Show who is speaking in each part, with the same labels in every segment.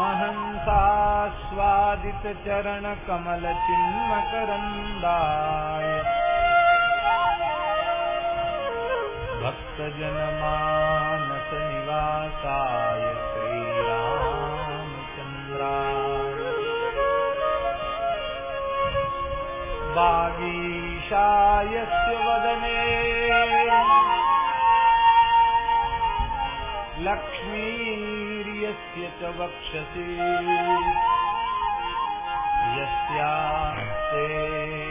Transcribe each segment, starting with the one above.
Speaker 1: परमहंसास्वादित चरण कमल चिन्मकरन्दाय भक्तजन मानस निवासाय श्रीरामचन्द्राय। वागीशायस्य वदने वक्षसि। यस्यास्ते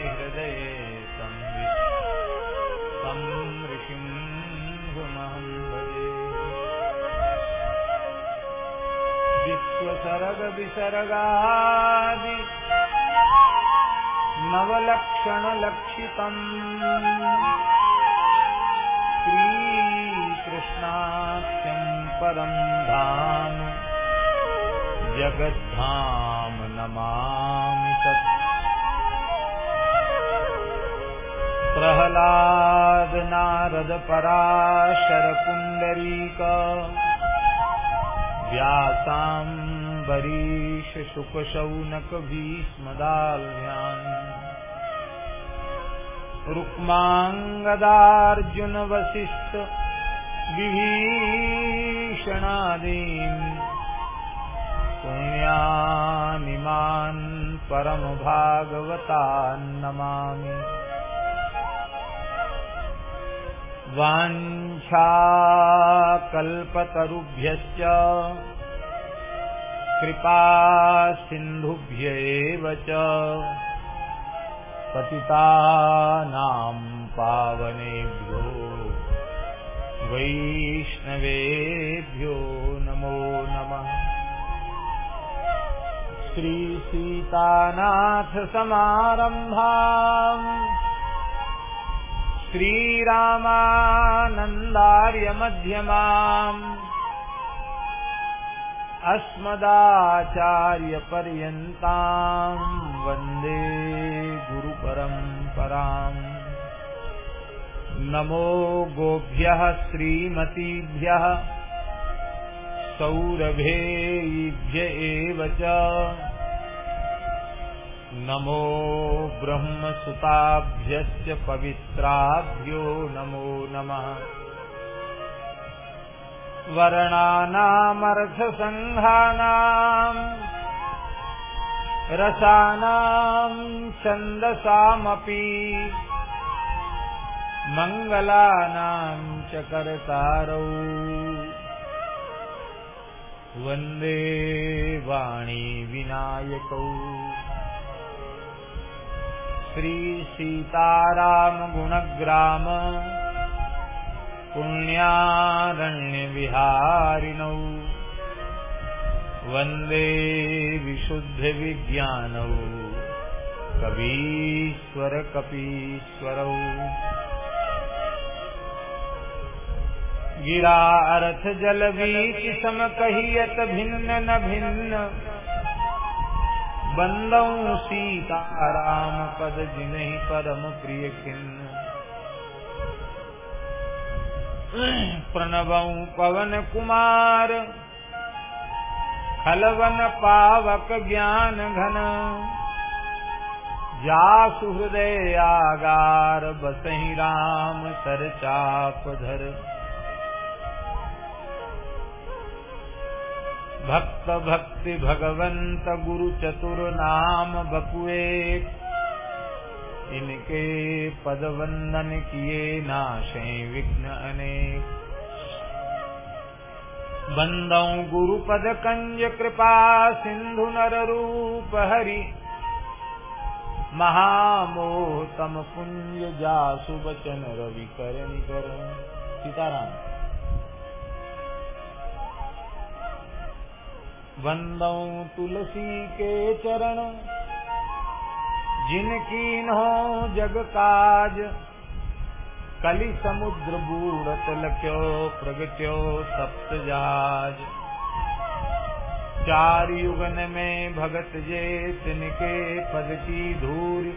Speaker 1: हृदये तं ऋषिंहमहं भजे। विश्वसर्गविसर्गादि नवलक्षणलक्षितम्। धाम। जगद्धाम नमामि तत्। प्रह्लाद नारद पराशर पुण्डरीक व्यासाम्बरीश शुकशौनक भीष्मदाल्भ्यान् रुक्माङ्गदार्जुन वसिष्ठ विभीषणादीन्। पुण्यानिमान् परमभागवतान् नमामि। वाञ्छाकल्पतरुभ्यश्च कृपा सिन्धुभ्य एव च पतितानां पावनेभ्यो वैष्णवेभ्यो श्रीसीतानाथसमारम्भाम् श्रीरामानन्दार्यमध्यमाम् अस्मदाचार्यपर्यन्ताम् वंदे गुरुपरम्पराम् नमो गोभ्यः श्रीमतीभ्यः सौरभेयिभ्य एव च। नमो ब्रह्मसुताभ्यश्च पवित्राभ्यो नमो नमः। वर्णानामर्थसङ्घानाम् रसानाम् छन्दसामपि मङ्गलानाम् च कर्तारौ। वंदे वाणी विनायकौ। श्रीसीतारामगुणग्राम पुण्यारण्यविहारिणौ। वंदे विशुद्धविज्ञानौ। कवीश्वरकपीश्वरौ। गिरा अर्थ जल बीच सम कहियत भिन्न न भिन्न। बंदौ सीता राम पद जिनहि परम प्रिय खिन्न प्रणवऊ पवन कुमार, खलवन पावक ज्ञान घन। जासु हृदय आगार बसहि राम सर चाप धर। भक्त भक्ति भगवंत गुरु चतुर नाम बकुए इनके पद वंदन किए नाशे विघ्न अनेक। बंदौ गुरु पद कंज कृपा सिंधु नर रूप हरि। महामोह तम पुंज जासु बचन रवि कर निकर सीताराम। वंदौ तुलसी के चरण, जिनकी नो जग काज, कलि समुद्र बूढ़त लख्यो प्रगट्यो सप्त जाज। चार युगन में भगत जे तिनके पद की धूर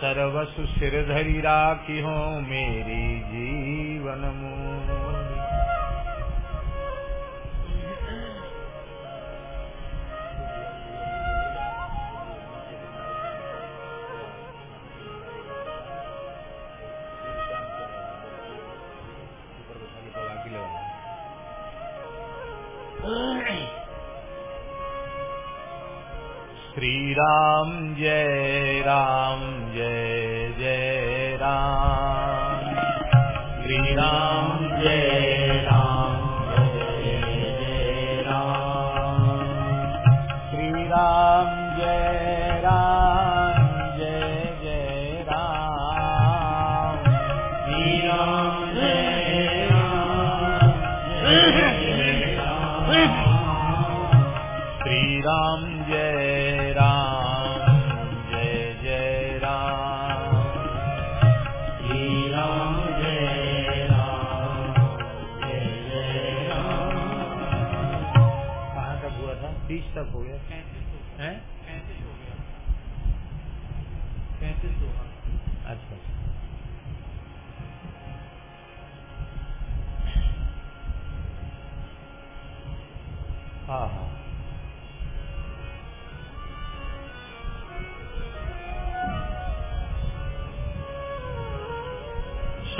Speaker 1: सर्वसु सिर धरी राखी हो मेरी जीवन मूल श्री राम जय राम जय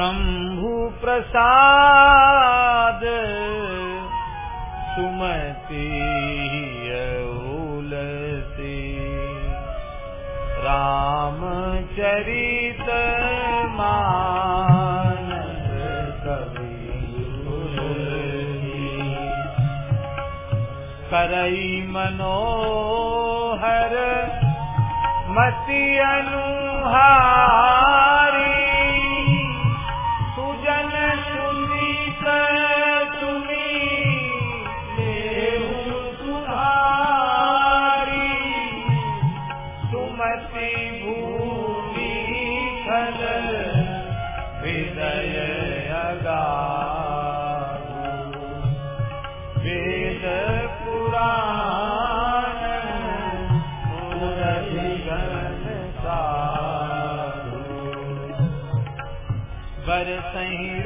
Speaker 1: शंभु प्रसाद सुमति उलसी। रामचरित मान कवि करई मनोहर मति अनुहार। सही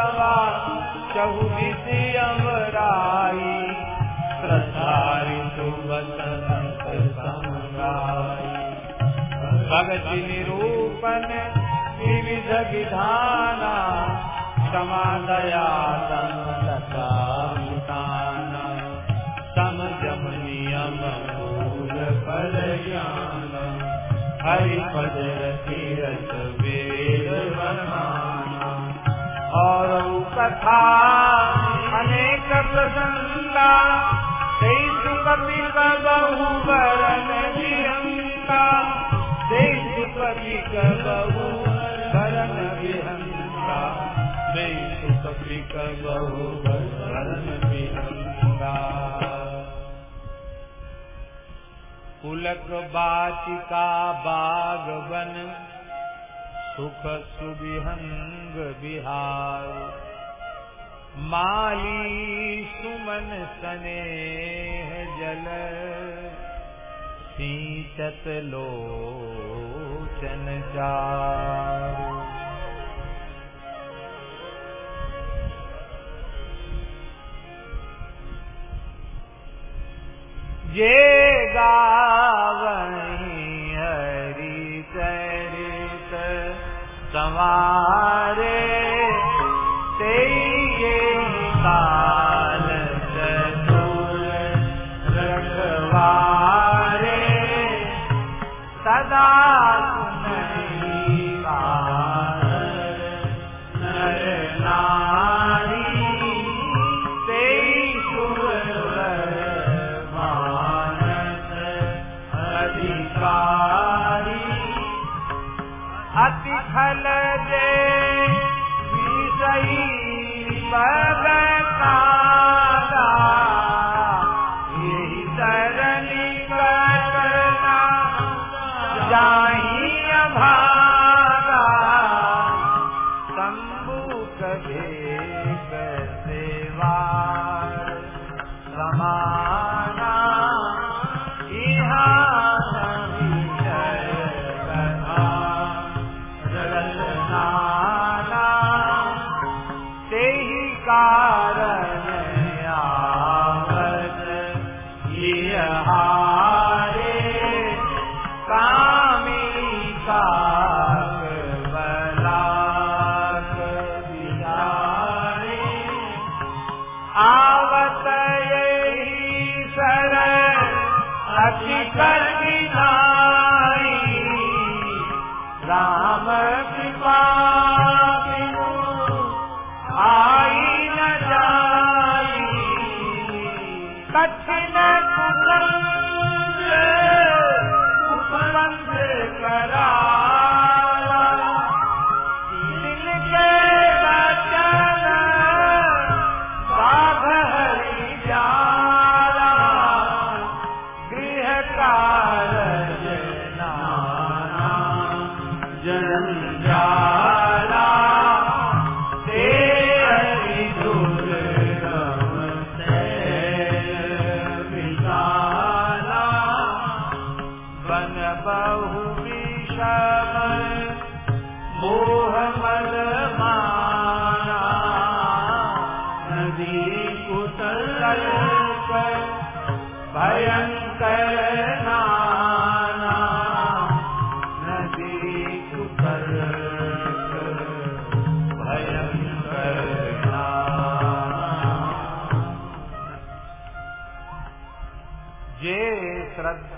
Speaker 1: सवा चौबीस अमराई प्रसारित निरूपण विविध विधाना समादया समताना समजम नियम फूल फल ज्ञान हरि पद तीरथ और कथा अनेक प्रसन्नता। तेई सुपति कबहु बरन विहंता। तेई सुपति कबहु बरन विहंता। तेई सुपति कबहु बरन विहंता। कुलक बाचिका बागवन सुख सुबिहंग बिहार माली सुमन सने जल सींचत लोचन चार ये गाव तुम्हारे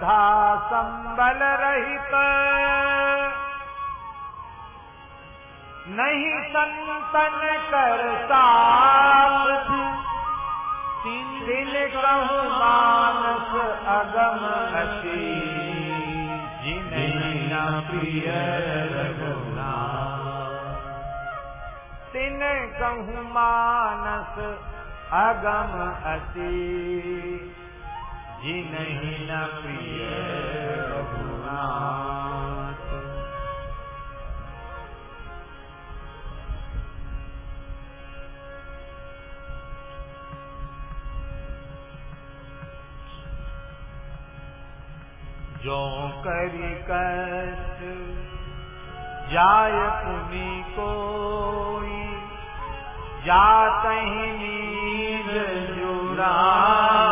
Speaker 1: श्रद्धा संबल रहित। नहीं संतन कर साथ। तीन दिन कहु मानस अगम अति जिन्हें प्रिय तीन तिन मानस अगम अति नहीं न प्रिय जो करी कष्ट जाय पुनि को जात ही नींद जुरा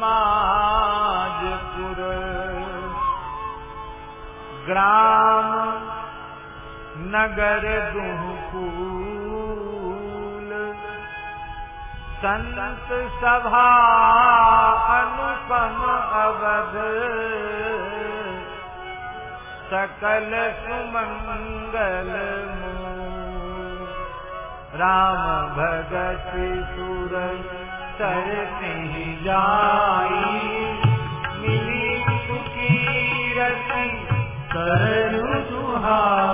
Speaker 1: समाजपुर ग्राम नगर दुहकूल संत सभा अनुपम अवध। सकल सुमंगल राम भगत सुर सरते जाई। मिली सुखी रति करु सुहाई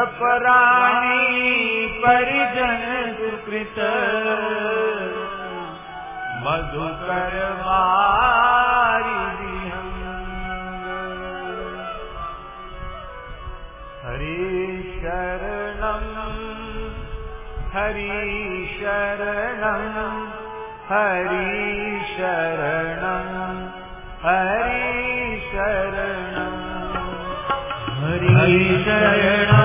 Speaker 1: सपराणी परिजन सुकृत। मधुकर हरि शरणं हरि शरणं हरि शरणं हरि शरणं। हरि शरणं।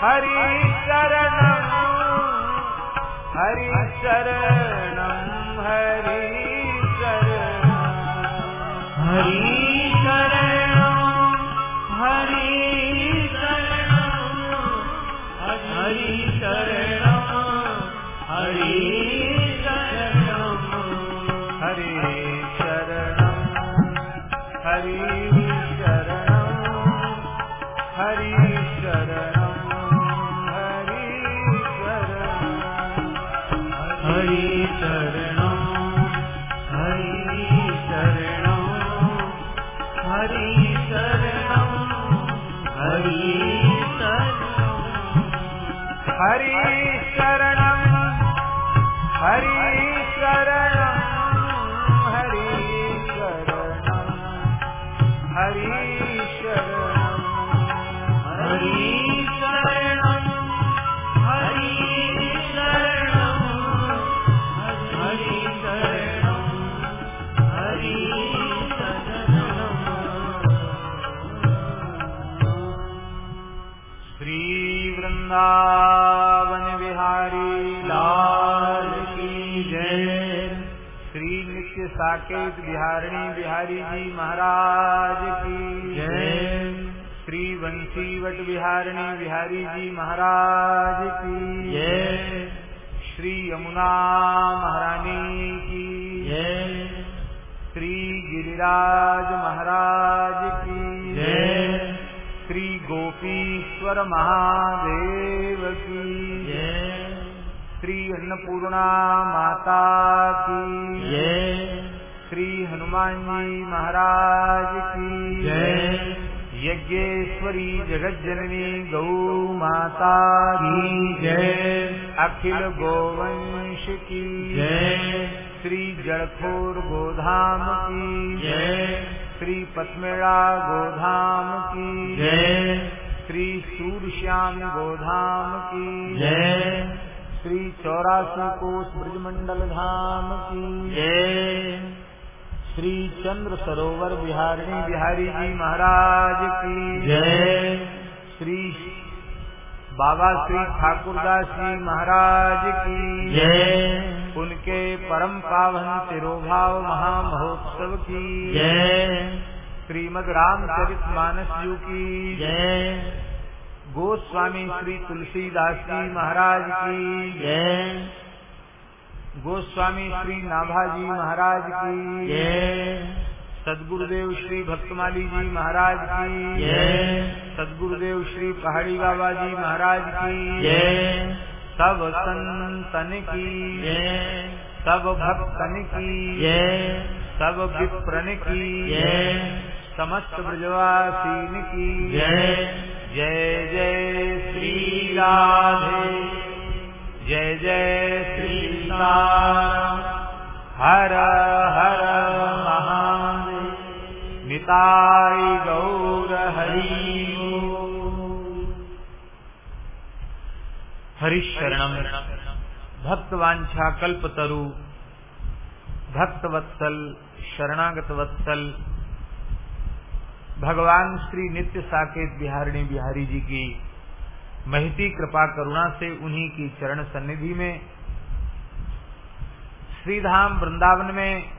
Speaker 1: हरी शरण हरी शरण श्रीवृन्दा साकेत बिहारिणी बिहारी जी महाराज की। जय। श्री वंशीवट बिहारिणी बिहारी जी महाराज की। जय। श्री यमुना महारानी की। जय। श्री गिरिराज महाराज की। जय। श्री गोपीश्वर महादेव की। जय। श्री अन्नपूर्णा माता की। जय। श्री हनुमान जी महाराज की।
Speaker 2: जय।
Speaker 1: यज्ञेश्वरी जगत जननी गौ माता की।
Speaker 2: जय।
Speaker 1: अखिल गोवंश की।
Speaker 2: जय।
Speaker 1: श्री जड़खोर गोधाम की।
Speaker 2: जय।
Speaker 1: श्री पथमेड़ा गोधाम की।
Speaker 2: जय।
Speaker 1: श्री सूरश्याम गोधाम की।
Speaker 2: जय।
Speaker 1: श्री चौरासी कोष ब्रजमंडल धाम की।
Speaker 2: जय।
Speaker 1: श्री चंद्र सरोवर बिहारिणी बिहारी जी महाराज की
Speaker 2: जय।
Speaker 1: श्री बाबा श्री ठाकुरदास जी महाराज की
Speaker 2: जय।
Speaker 1: उनके परम पावन तिरोभाव महामहोत्सव की
Speaker 2: जय।
Speaker 1: श्रीमद रामचरित मानस जी की
Speaker 2: जय।
Speaker 1: गोस्वामी श्री तुलसीदास जी महाराज की
Speaker 2: जय।
Speaker 1: गोस्वामी श्री नाभाजी महाराज की
Speaker 2: जय
Speaker 1: सदगुरुदेव श्री भक्तमाली जी महाराज की
Speaker 2: जय
Speaker 1: सदगुरुदेव श्री पहाड़ी बाबा जी महाराज की
Speaker 2: जय
Speaker 1: सब संतन की
Speaker 2: जय
Speaker 1: सब भक्तन की
Speaker 2: जय
Speaker 1: सब विप्रन की
Speaker 2: जय
Speaker 1: समस्त ब्रजवासीन की
Speaker 2: जय
Speaker 1: जय जय श्री राधे। जय जय श्री सीताराम हर हर महादेव। निताय गौर हरि हरिशरणम भक्तवांछा कल्पतरु भक्त वत्सल शरणागत वत्सल भगवान श्री नित्य साकेत बिहारिणी बिहारी जी की महती कृपा करुणा से उन्हीं की चरण सन्निधि में, श्रीधाम वृंदावन में,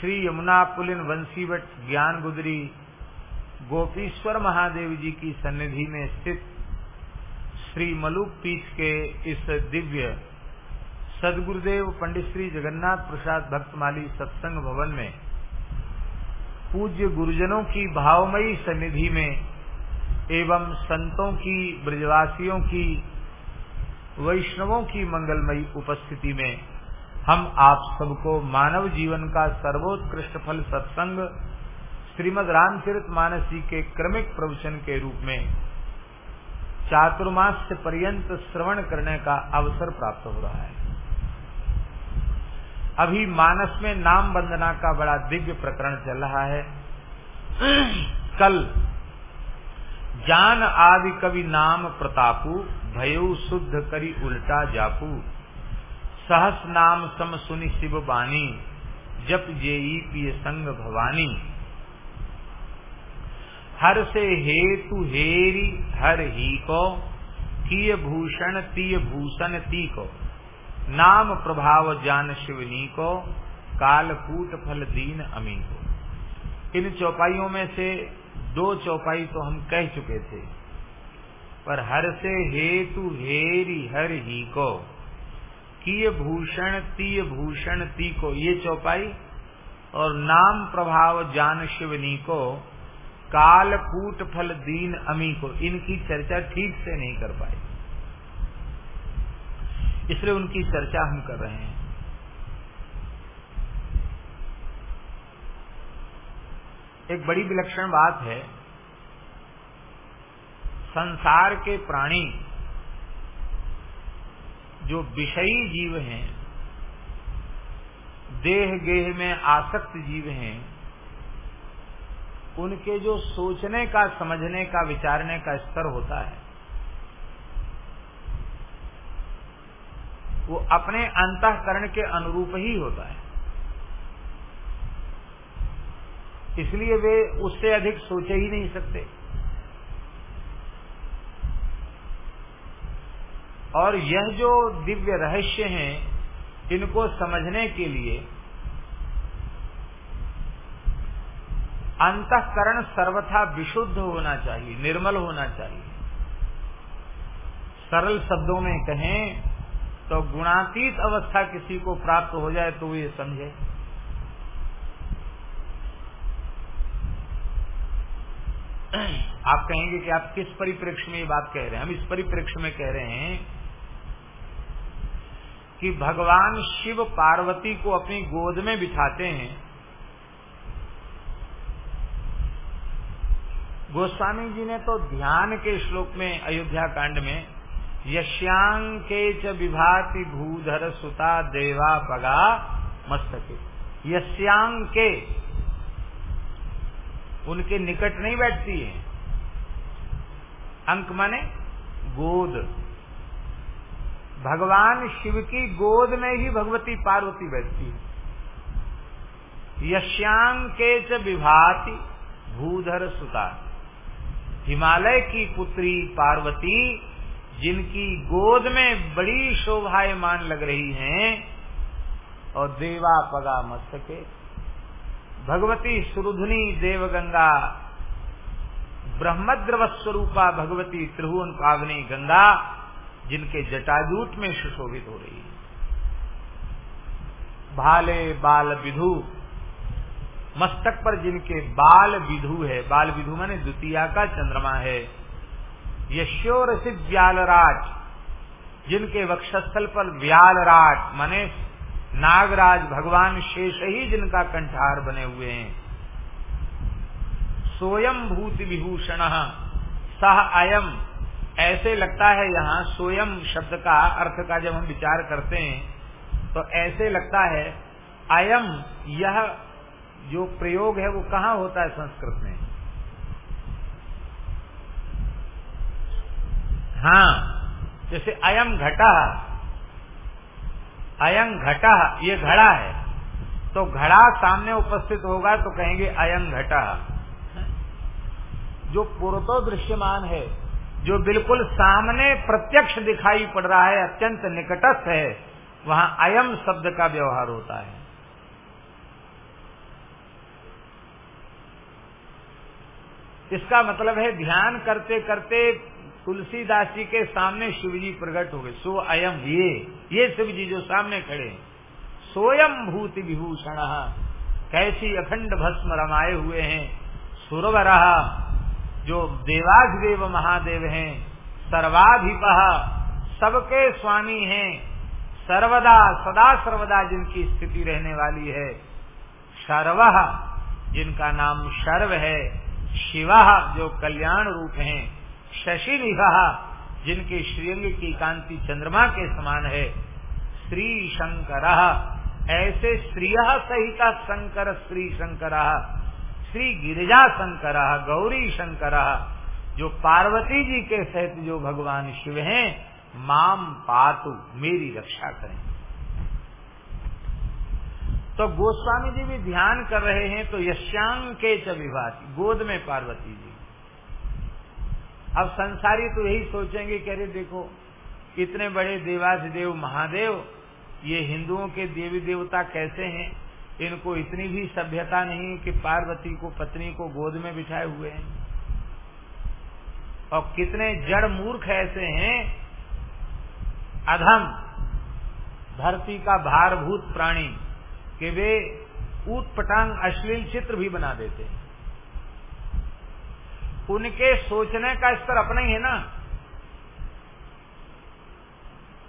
Speaker 1: श्री यमुना पुलिन वंशीवट ज्ञान गुदरी, गोपीश्वर महादेव जी की सन्निधि में स्थित श्री मलुक पीठ के इस दिव्य सदगुरुदेव पंडित श्री जगन्नाथ प्रसाद भक्तमाली सत्संग भवन में, पूज्य गुरुजनों की भावमयी सन्निधि में एवं संतों की, ब्रजवासियों की, वैष्णवों की मंगलमयी उपस्थिति में हम आप सबको मानव जीवन का सर्वोत्कृष्ट फल सत्संग श्रीमद रामचरित मानस जी के क्रमिक प्रवचन के रूप में चातुर्मास पर्यंत श्रवण करने का अवसर प्राप्त हो रहा है। अभी मानस में नाम वंदना का बड़ा दिव्य प्रकरण चल रहा है। कल जान आदि कवि नाम प्रतापु, भयो शुद्ध करी उल्टा जापू। सहस नाम सम सुनि शिव बानी, जप जेई पिय संग भवानी। हर से हेतु हेरी हर ही को, किय भूषण तीय भूषण ती को। नाम प्रभाव जान शिवनी को कालकूट फल दीन अमी को। इन चौपाइयों में से दो चौपाई तो हम कह चुके थे। पर हर से हेतु हेरी हर ही को। किय भूषण, तीय भूषण, ती को। ये चौपाई और नाम प्रभाव जान शिवनी को कालकूट फल दीन अमी को। इनकी चर्चा ठीक से नहीं कर पाए। इसलिए उनकी चर्चा हम कर रहे हैं। एक बड़ी विलक्षण बात है। संसार के प्राणी जो विषयी जीव हैं देह गेह में आसक्त जीव हैं, उनके जो सोचने का, समझने का, विचारने का स्तर होता है, वो अपने अंतकरण के अनुरूप ही होता है। इसलिए वे उससे अधिक सोचे ही नहीं सकते। और यह जो दिव्य रहस्य हैं, इनको समझने के लिए अंतकरण सर्वथा विशुद्ध होना चाहिए, निर्मल होना चाहिए। सरल शब्दों में कहें तो गुणातीत अवस्था किसी को प्राप्त हो जाए तो वो ये समझे। आप कहेंगे कि आप किस परिप्रेक्ष्य में ये बात कह रहे हैं? हम इस परिप्रेक्ष्य में कह रहे हैं कि भगवान शिव पार्वती को अपनी गोद में बिठाते हैं। गोस्वामी जी ने तो ध्यान के श्लोक में, अयोध्या कांड में यश्यांके च विभाति भूधर सुता देवा पगा मस्तके। यश्यांके उनके निकट नहीं बैठती है। अंक माने गोद। भगवान शिव की गोद में ही भगवती पार्वती बैठती है। यश्यांके च विभाति भूधर सुता। हिमालय की पुत्री पार्वती, जिनकी गोद में बड़ी शोभायमान लग रही हैं, और देवा पगा मस्तके भगवती सुरुधनी देवगंगा ब्रह्मद्रव स्वरूपा भगवती त्रिभुवन पावनी गंगा, जिनके जटाजूट में सुशोभित हो रही। भाले बाल विधु, मस्तक पर जिनके बाल विधु है, बाल विधु माने द्वितीया का चंद्रमा है। यशोर सिद्ध व्यालराज जिनके वक्षस्थल पर व्यालराज, माने नागराज भगवान शेष ही जिनका कंठार बने हुए हैं। सोयम भूत विभूषण, सह अयम। ऐसे लगता है यहाँ सोयम शब्द का अर्थ का जब हम विचार करते हैं तो ऐसे लगता है अयम यह जो प्रयोग है वो कहाँ होता है संस्कृत में? हाँ जैसे अयम घटा अयम घटा, ये घड़ा है। तो घड़ा सामने उपस्थित होगा तो कहेंगे अयम घटा। जो पूर्वतो दृश्यमान है, जो बिल्कुल सामने प्रत्यक्ष दिखाई पड़ रहा है, अत्यंत निकटस्थ है, वहाँ अयम शब्द का व्यवहार होता है। इसका मतलब है ध्यान करते करते तुलसीदास जी के सामने शिव जी प्रकट हो गए। सो अयम ये ये शिव जी जो सामने खड़े हैं। सोयम भूति विभूषण, कैसी अखंड भस्म रमाए हुए हैं। सुरवर, जो देवाधिदेव महादेव हैं। सर्वाधिप, सबके स्वामी हैं। सर्वदा, सदा सर्वदा जिनकी स्थिति रहने वाली है। शर्व, जिनका नाम शर्व है, शिवा, जो कल्याण रूप हैं। शशि निभा जिनके श्रीअंग की कांति चंद्रमा के समान है श्री शंकर ऐसे श्रिय सहित शंकर श्री शंकर श्री गिरिजा शंकर गौरी शंकर जो पार्वती जी के सहित जो भगवान शिव हैं, माम पातु, मेरी रक्षा करें। तो गोस्वामी जी भी ध्यान कर रहे हैं तो यश्यांग के च विभाति, गोद में पार्वती जी। अब संसारी तो यही सोचेंगे कि अरे देखो इतने बड़े देवाधिदेव महादेव, ये हिंदुओं के देवी देवता कैसे हैं? इनको इतनी भी सभ्यता नहीं कि पार्वती को, पत्नी को गोद में बिठाए हुए हैं। और कितने जड़ मूर्ख ऐसे हैं, अधम, धरती का भारभूत प्राणी, कि वे ऊट पटांग अश्लील चित्र भी बना देते हैं। उनके सोचने का स्तर अपना ही है ना।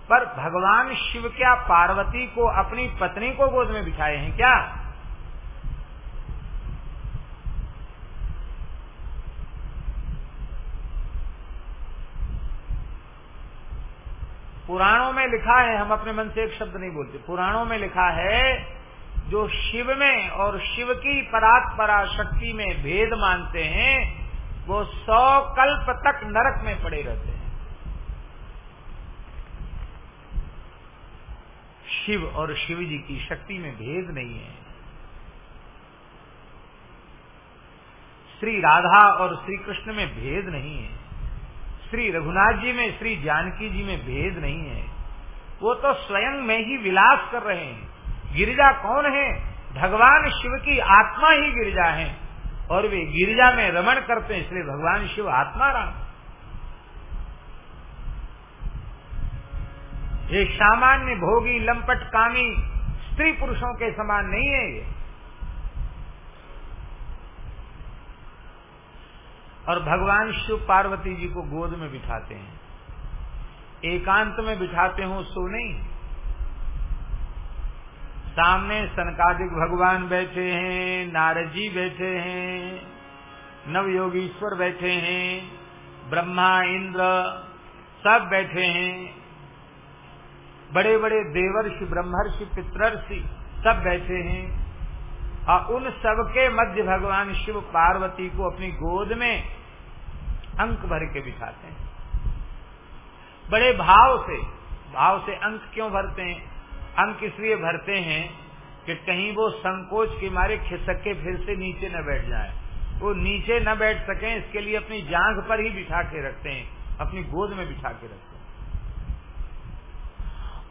Speaker 1: पर भगवान शिव क्या पार्वती को अपनी पत्नी को गोद में बिठाए हैं क्या? पुराणों में लिखा है, हम अपने मन से एक शब्द नहीं बोलते। पुराणों में लिखा है, जो शिव में और शिव की परात्परा शक्ति में भेद मानते हैं वो सौ कल्प तक नरक में पड़े रहते हैं। शिव और शिव जी की शक्ति में भेद नहीं है। श्री राधा और श्री कृष्ण में भेद नहीं है। श्री रघुनाथ जी में, श्री जानकी जी में भेद नहीं है। वो तो स्वयं में ही विलास कर रहे हैं। गिरिजा कौन है? भगवान शिव की आत्मा ही गिरिजा है। और वे गिरिजा में रमण करते हैं इसलिए भगवान शिव आत्मा राम ये सामान्य भोगी, लंपट कामी, स्त्री पुरुषों के समान नहीं है ये। और भगवान शिव पार्वती जी को गोद में बिठाते हैं। एकांत में बिठाते हो, सो नहीं। सामने सनकादिक भगवान बैठे हैं नारद जी बैठे हैं नव योगीश्वर बैठे हैं, ब्रह्मा, इंद्र सब बैठे हैं बड़े बड़े देवर्षि, ब्रह्मर्षि, पितृर्षि सब बैठे हैं, और उन सबके मध्य भगवान शिव पार्वती को अपनी गोद में अंक भर के बिठाते हैं। बड़े भाव से भाव से अंक क्यों भरते हैं? अंक इसलिए भरते हैं कि कहीं वो संकोच के मारे खिसक के फिर से नीचे न बैठ जाए। वो नीचे न बैठ सके, इसके लिए अपनी जांघ पर ही बिठा के रखते हैं, अपनी गोद में बिठा के रखते हैं।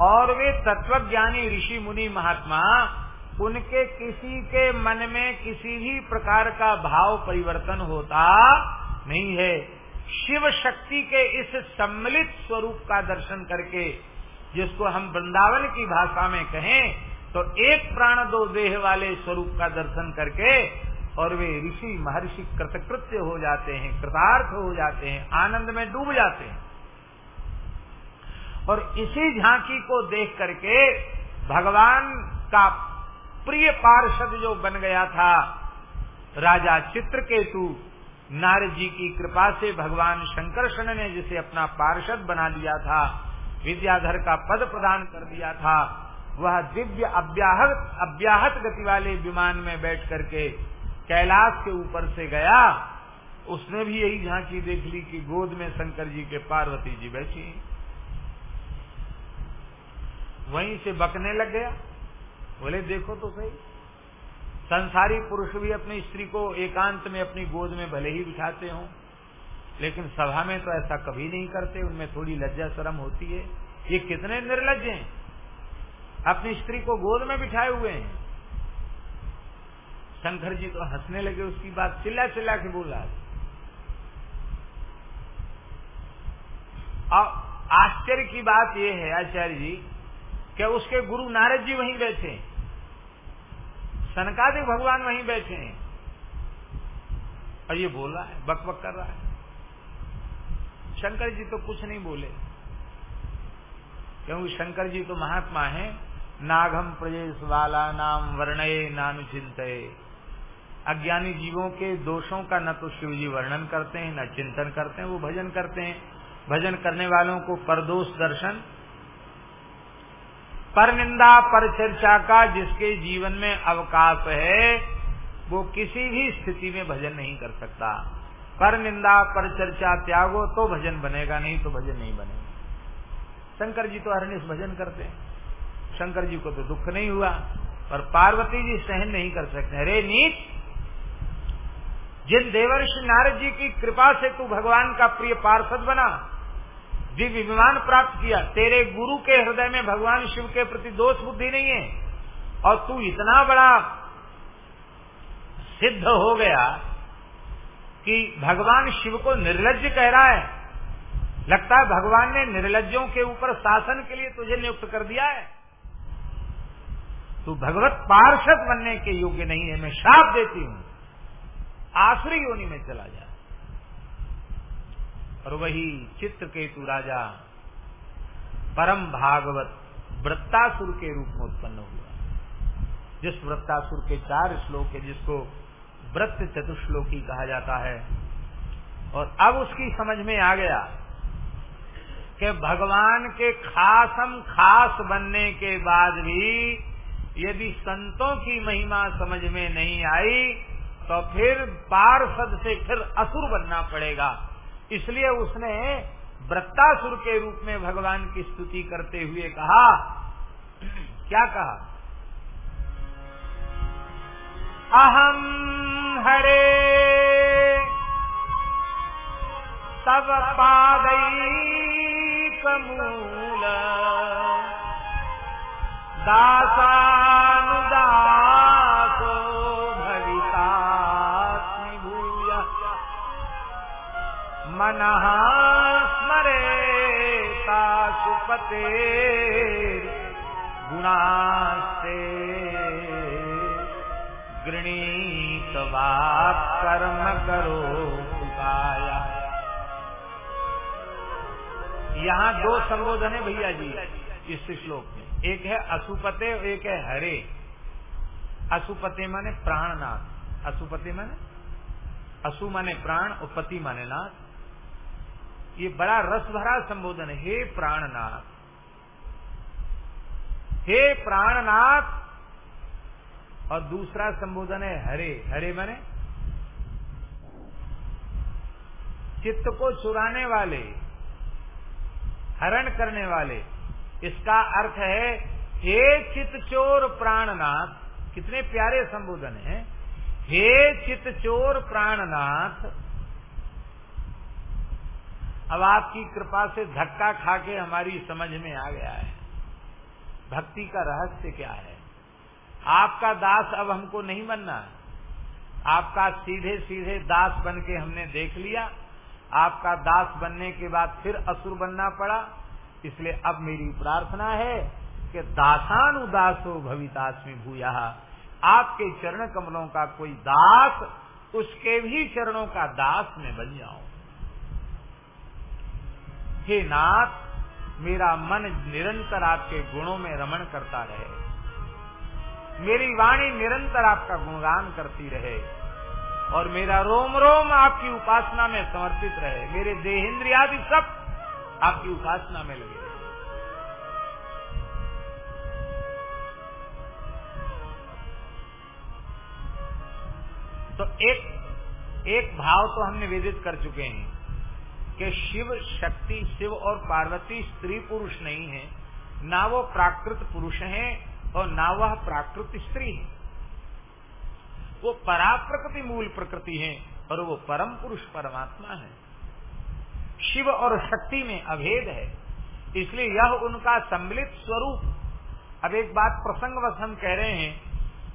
Speaker 1: और वे तत्वज्ञानी ऋषि मुनि महात्मा, उनके किसी के मन में किसी भी प्रकार का भाव परिवर्तन होता नहीं है। शिव शक्ति के इस सम्मिलित स्वरूप का दर्शन करके जिसको हम वृंदावन की भाषा में कहें तो एक प्राण दो देह वाले स्वरूप का दर्शन करके और वे ऋषि महर्षि कृतकृत्य हो जाते हैं, कृतार्थ हो जाते हैं, आनंद में डूब जाते हैं। और इसी झांकी को देख करके भगवान का प्रिय पार्षद जो बन गया था, राजा चित्रकेतु, नारद जी की कृपा से भगवान शंकरषण ने जिसे अपना पार्षद बना लिया था विद्याधर का पद प्रदान कर दिया था। वह दिव्य अव्याहत अव्याहत गति वाले विमान में बैठ करके कैलाश के ऊपर से गया। उसने भी यही झांकी देख ली कि गोद में शंकर जी के पार्वती जी बैठी वहीं से बकने लग गया। बोले, देखो तो सही। संसारी पुरुष भी अपनी स्त्री को एकांत में अपनी गोद में भले ही बिठाते हों। लेकिन सभा में तो ऐसा कभी नहीं करते, उनमें थोड़ी लज्जा शर्म होती है। ये कितने निर्लज हैं। अपनी स्त्री को गोद में बिठाए हुए हैं। शंकर जी तो हंसने लगे, उसकी बात चिल्ला चिल्ला के बोला और आश्चर्य की बात यह है, आचार्य जी क्या उसके गुरु नारद जी वहीं बैठे सनकादिक भगवान वहीं बैठे हैं। और ये बोल रहा है बक बक कर रहा है। शंकर जी तो कुछ नहीं बोले। क्योंकि शंकर जी तो महात्मा है नागम प्रजेश वाला नाम वर्णये नानुचिंत अज्ञानी जीवों के दोषों का न तो शिव जी वर्णन करते हैं, न चिंतन करते हैं, वो भजन करते हैं। भजन करने वालों को परदोष दर्शन, पर निंदा, पर चर्चा का जिसके जीवन में अवकाश है, वो किसी भी स्थिति में भजन नहीं कर सकता। पर निंदा, पर चर्चा, त्यागो तो भजन बनेगा, नहीं तो भजन नहीं बनेगा। शंकर जी तो हरनिश भजन करते हैं। शंकर जी को तो दुख नहीं हुआ, पर पार्वती जी सहन नहीं कर सकते। अरे नीच! जिन देवर्षि नारद जी की कृपा से तू भगवान का प्रिय पार्षद बना, दिव्य विमान प्राप्त किया, तेरे गुरु के हृदय में भगवान शिव के प्रति दोष बुद्धि नहीं है, और तू इतना बड़ा सिद्ध हो गया कि भगवान शिव को निर्लज कह रहा है। लगता है भगवान ने निर्लजों के ऊपर शासन के लिए तुझे नियुक्त कर दिया है। तू भगवत पार्षद बनने के योग्य नहीं है, मैं श्राप देती हूँ। आसुरी योनि में चला जा। और वही चित्र चित्रकेतु राजा परम भागवत वृत्तासुर के रूप में उत्पन्न हुआ। जिस वृत्तासुर के चार श्लोक है, जिसको व्रत चतुश्लोकी कहा जाता है। और अब उसकी समझ में आ गया कि भगवान के खासम खास बनने के बाद भी यदि संतों की महिमा समझ में नहीं आई तो फिर पार्षद से फिर असुर बनना पड़ेगा। इसलिए उसने वृत्तासुर के रूप में भगवान की स्तुति करते हुए कहा। क्या कहा? अहम हरे। तब पादई कमूल। दासानुदासो भवितास्मि भूय मनः स्मरेता सुपते गुणास्ते। गृणीत कर्म करो सुखाया यहाँ दो संबोधन है भैया जी, इस श्लोक में। एक है असुपते, एक है हरे। असुपते माने प्राणनाथ। असुपते माने? असु माने प्राण और पति माने नाथ। ये बड़ा रस भरा संबोधन है, हे प्राणनाथ। हे प्राणनाथ और दूसरा संबोधन है हरे। हरे बने चित्त को चुराने वाले, हरण करने वाले। इसका अर्थ है, हे चित चोर प्राणनाथ, कितने प्यारे संबोधन है। हे चित चोर प्राणनाथ, अब आपकी कृपा से धक्का खा के हमारी समझ में आ गया है। भक्ति का रहस्य क्या है? आपका दास अब हमको नहीं बनना आपका सीधे सीधे दास बन के हमने देख लिया। आपका दास बनने के बाद फिर असुर बनना पड़ा। इसलिए अब मेरी प्रार्थना है कि दासानुदासो भवितास्मी भूया। आपके चरण कमलों का कोई दास, उसके भी चरणों का दास में बन जाऊँ। हे नाथ, मेरा मन निरंतर आपके गुणों में रमण करता रहे। मेरी वाणी निरंतर आपका गुणगान करती रहे और मेरा रोम रोम आपकी उपासना में समर्पित रहे। मेरे देहेंद्रियादि सब आपकी उपासना में लगे तो एक एक भाव तो हमने वेदित कर चुके हैं कि शिव शक्ति, शिव और पार्वती स्त्री पुरुष नहीं है, ना वो प्राकृत पुरुष हैं और ना वह प्राकृत स्त्री है। वो पराप्रकृति मूल प्रकृति है और वो परम पुरुष परमात्मा है। शिव और शक्ति में अभेद है। इसलिए यह उनका सम्मिलित स्वरूप। अब एक बात प्रसंगवश हम कह रहे हैं,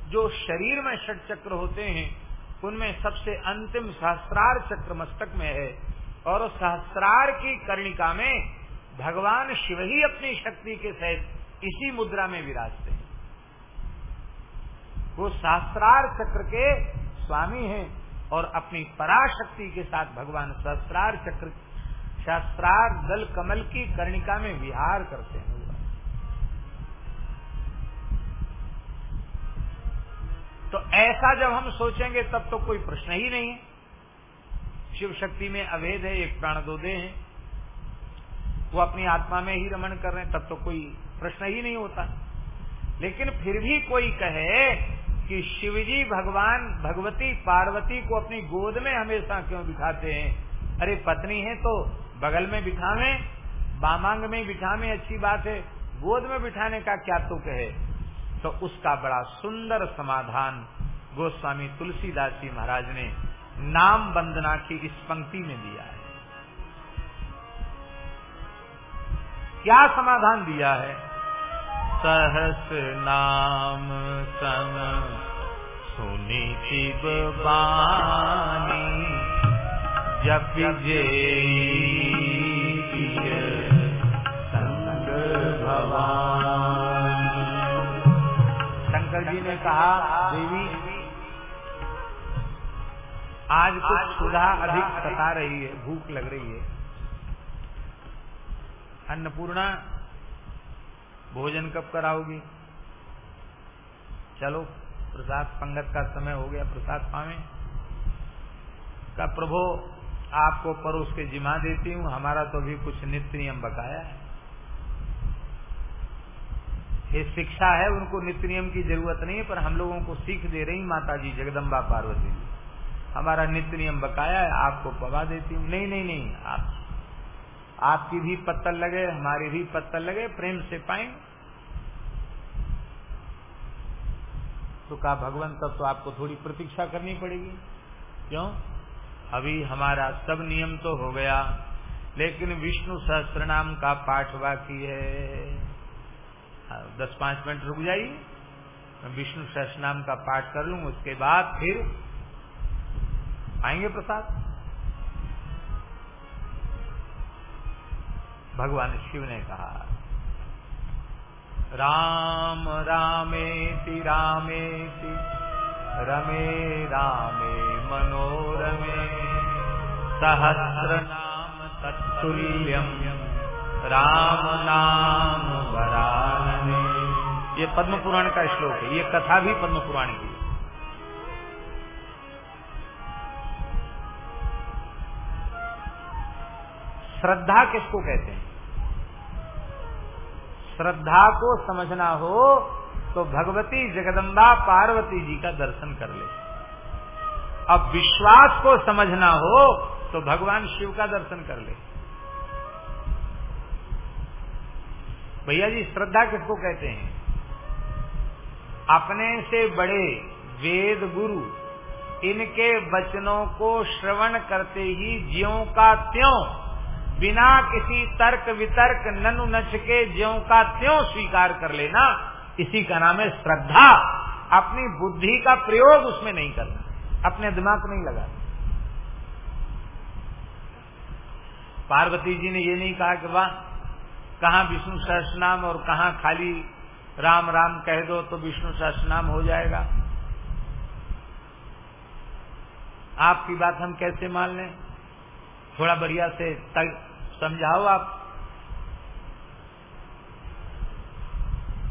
Speaker 1: जो शरीर में षट चक्र होते हैं, उनमें सबसे अंतिम सहस्त्रार चक्र मस्तक में है। और सहस्त्रार की कर्णिका में भगवान शिव ही अपनी शक्ति के सहित इसी मुद्रा में विराजते हैं। वो सहस्त्रार चक्र के स्वामी हैं और अपनी पराशक्ति के साथ भगवान सहस्त्रार चक्र शास्त्रार दल कमल की कर्णिका में विहार करते हैं। तो ऐसा जब हम सोचेंगे, तब तो कोई प्रश्न ही नहीं है। शिव शक्ति में अभेद है, एक प्राण दो दे हैं। वो अपनी आत्मा में ही रमण कर रहे हैं, तब तो कोई प्रश्न ही नहीं होता। लेकिन फिर भी कोई कहे कि शिवजी भगवान भगवती पार्वती को अपनी गोद में हमेशा क्यों बिठाते हैं? अरे, पत्नी है तो बगल में बिठावे, बामांग में बिठावे, अच्छी बात है। गोद में बिठाने का क्या तुक है? तो उसका बड़ा सुंदर समाधान गोस्वामी तुलसीदास जी महाराज ने नाम वंदना की इस पंक्ति में दिया है। क्या समाधान दिया है?
Speaker 2: सहस नाम सम सुनी शिव बानी जप जे संग भवानी।
Speaker 1: शंकर जी ने कहा देवी आज कुछ सुधा अधिक सता रही है भूख लग रही है। अन्नपूर्णा भोजन कब कराओगी? चलो, प्रसाद पंगत का समय हो गया, प्रसाद पावे। का प्रभु, आपको परोस के जिमा देती हूँ, हमारा तो भी कुछ नित्य नियम बकाया है। ये शिक्षा है, उनको नित्य नियम की ज़रूरत नहीं है, पर हम लोगों को सीख दे रही माता जी जगदम्बा पार्वती जी। हमारा नित्य नियम बकाया है, आपको पवा देती हूँ। नहीं नहीं नहीं, आप आपकी भी पत्तल लगे, हमारी भी पत्तल लगे, प्रेम से पाए तो कहा भगवान, तब तो आपको थोड़ी प्रतीक्षा करनी पड़ेगी। क्यों? अभी हमारा सब नियम तो हो गया, लेकिन विष्णु सहस्त्र नाम का पाठ बाकी है। दस पाँच मिनट रुक जाइए, मैं विष्णु सहस्त्र नाम का पाठ कर लूँ, उसके बाद फिर आएँगे प्रसाद। भगवान शिव ने कहा, राम रामेति रामेति, रमे रामे मनोरमे, सहस्र नाम तत्तुल्यम राम नाम वरान ये पद्म पुराण का श्लोक है, ये कथा भी पद्म पुराण की श्रद्धा किसको कहते हैं? श्रद्धा को समझना हो तो भगवती जगदम्बा पार्वती जी का दर्शन कर ले। अब विश्वास को समझना हो तो भगवान शिव का दर्शन कर ले। भैया जी, श्रद्धा किसको कहते हैं? अपने से बड़े वेद गुरु, इनके वचनों को श्रवण करते ही ज्यो का त्यों बिना किसी तर्क वितर्क ननु नच के ज्यो का त्यों स्वीकार कर लेना, इसी का नाम है श्रद्धा। अपनी बुद्धि का प्रयोग उसमें नहीं करना, अपने दिमाग नहीं लगा। पार्वती जी ने ये नहीं कहा कि वाह, कहा विष्णु सहस्रनाम और कहा खाली राम राम कह दो तो विष्णु सहस्रनाम हो जाएगा। आपकी बात हम कैसे मान लें? थोड़ा बढ़िया से समझाओ आप।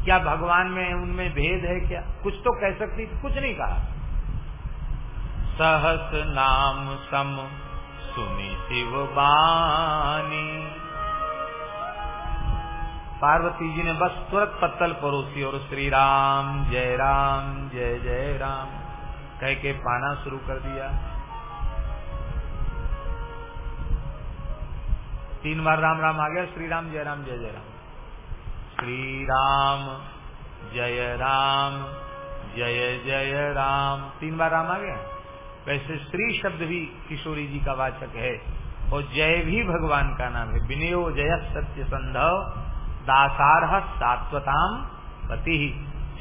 Speaker 1: क्या भगवान में, उनमें भेद है क्या? कुछ तो कह सकती, कुछ नहीं कहा।
Speaker 2: सहस नाम सम, सुनी शिव बानी।
Speaker 1: पार्वती जी ने बस तुरंत पत्तल परोसी और श्री राम, जय राम, जय जय राम, कह के पाना शुरू कर दिया। तीन बार राम राम आ गया श्री राम जय राम, जय जय राम।
Speaker 2: श्री राम जय राम, जय जय राम।
Speaker 1: तीन बार राम आ गया। वैसे श्री शब्द भी किशोरी जी का वाचक है, और जय भी भगवान का नाम है। विनयो जय सत्य संधव, दासारह सात्वताम पति। ही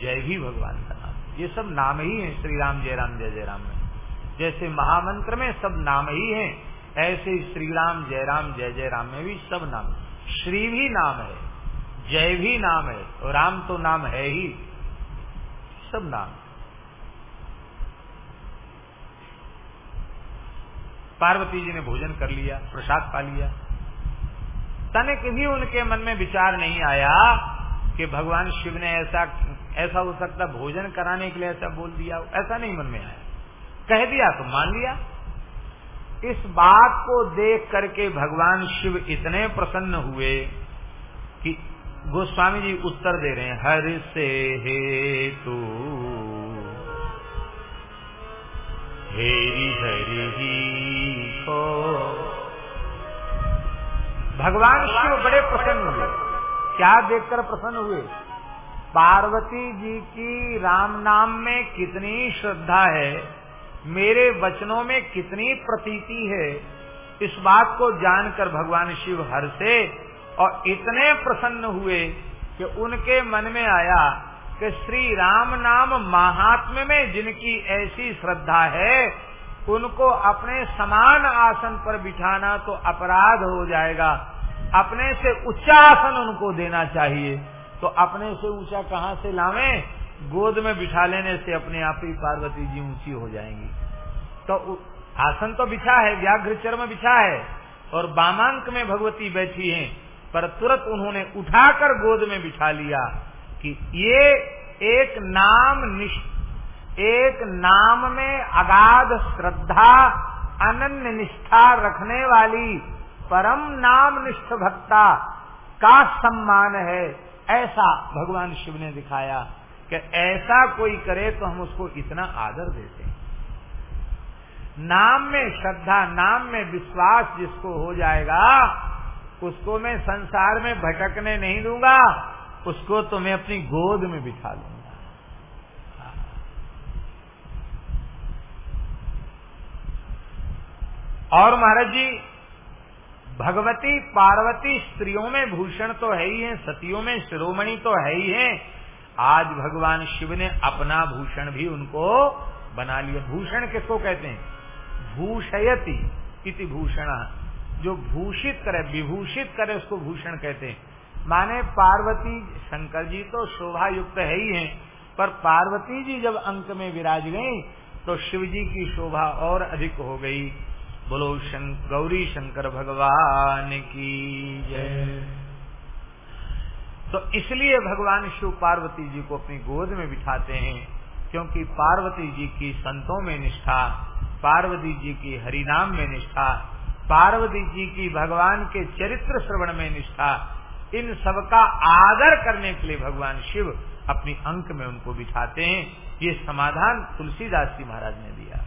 Speaker 1: जय भी भगवान का नाम। ये सब नाम ही है श्री राम जय राम, जय जय राम। में जैसे महामंत्र में सब नाम ही है ऐसे श्री राम जय राम जय जय राम में भी सब नाम श्री भी नाम है, जय भी नाम है, और राम तो नाम है ही। सब नाम पार्वती जी ने भोजन कर लिया, प्रसाद पा लिया। तनिक भी उनके मन में विचार नहीं आया कि भगवान शिव ने ऐसा ऐसा हो सकता, भोजन कराने के लिए ऐसा बोल दिया ऐसा नहीं मन में आया। कह दिया तो मान लिया। इस बात को देख करके भगवान शिव इतने प्रसन्न हुए कि गोस्वामी जी उत्तर दे रहे हैं, हर से हे तू हेरी हरि ही भगवान शिव बड़े प्रसन्न हुए। क्या देखकर प्रसन्न हुए? पार्वती जी की राम नाम में कितनी श्रद्धा है। मेरे वचनों में कितनी प्रतीति है, इस बात को जानकर भगवान शिव हर से और इतने प्रसन्न हुए कि उनके मन में आया कि श्री राम नाम महात्म्य में जिनकी ऐसी श्रद्धा है, उनको अपने समान आसन पर बिठाना तो अपराध हो जाएगा। अपने से ऊँचा आसन उनको देना चाहिए। तो अपने से ऊँचा कहाँ से लावे? गोद में बिठा लेने से अपने आप ही पार्वती जी ऊँची हो जाएँगी। तो आसन तो बिछा है, व्याघ्र चर्म बिछा है, और बामांक में भगवती बैठी हैं, पर तुरंत उन्होंने उठाकर गोद में बिठा लिया कि ये एक नाम एक नाम में अगाध श्रद्धा, अनन्य निष्ठा रखने वाली परम नाम निष्ठ भक्ता का सम्मान है, ऐसा भगवान शिव ने दिखाया। कि ऐसा कोई करे तो हम उसको इतना आदर देते हैं। नाम में श्रद्धा, नाम में विश्वास जिसको हो जाएगा, उसको मैं संसार में भटकने नहीं दूँगा, उसको तो मैं अपनी गोद में बिठा लूँगा और महाराज जी, भगवती, पार्वती स्त्रियों में भूषण तो है ही है, सतियों में शिरोमणि तो है ही है आज भगवान शिव ने अपना भूषण भी उनको बना लिया। भूषण किसको कहते हैं? भूषयति इति भूषण। जो भूषित करे विभूषित करे उसको भूषण कहते हैं। माने पार्वती शंकर जी तो शोभा युक्त है ही हैं पर पार्वती जी जब अंक में विराज गई तो शिव जी की शोभा और अधिक हो गई। बोलो शंक, गौरी शंकर भगवान की जय। तो इसलिए भगवान शिव पार्वती जी को अपनी गोद में बिठाते हैं, क्योंकि पार्वती जी की संतों में निष्ठा, पार्वती जी की हरिनाम में निष्ठा, पार्वती जी की भगवान के चरित्र श्रवण में निष्ठा, इन सबका आदर करने के लिए भगवान शिव अपनी अंक में उनको बिठाते हैं। ये समाधान तुलसीदास जी महाराज ने दिया।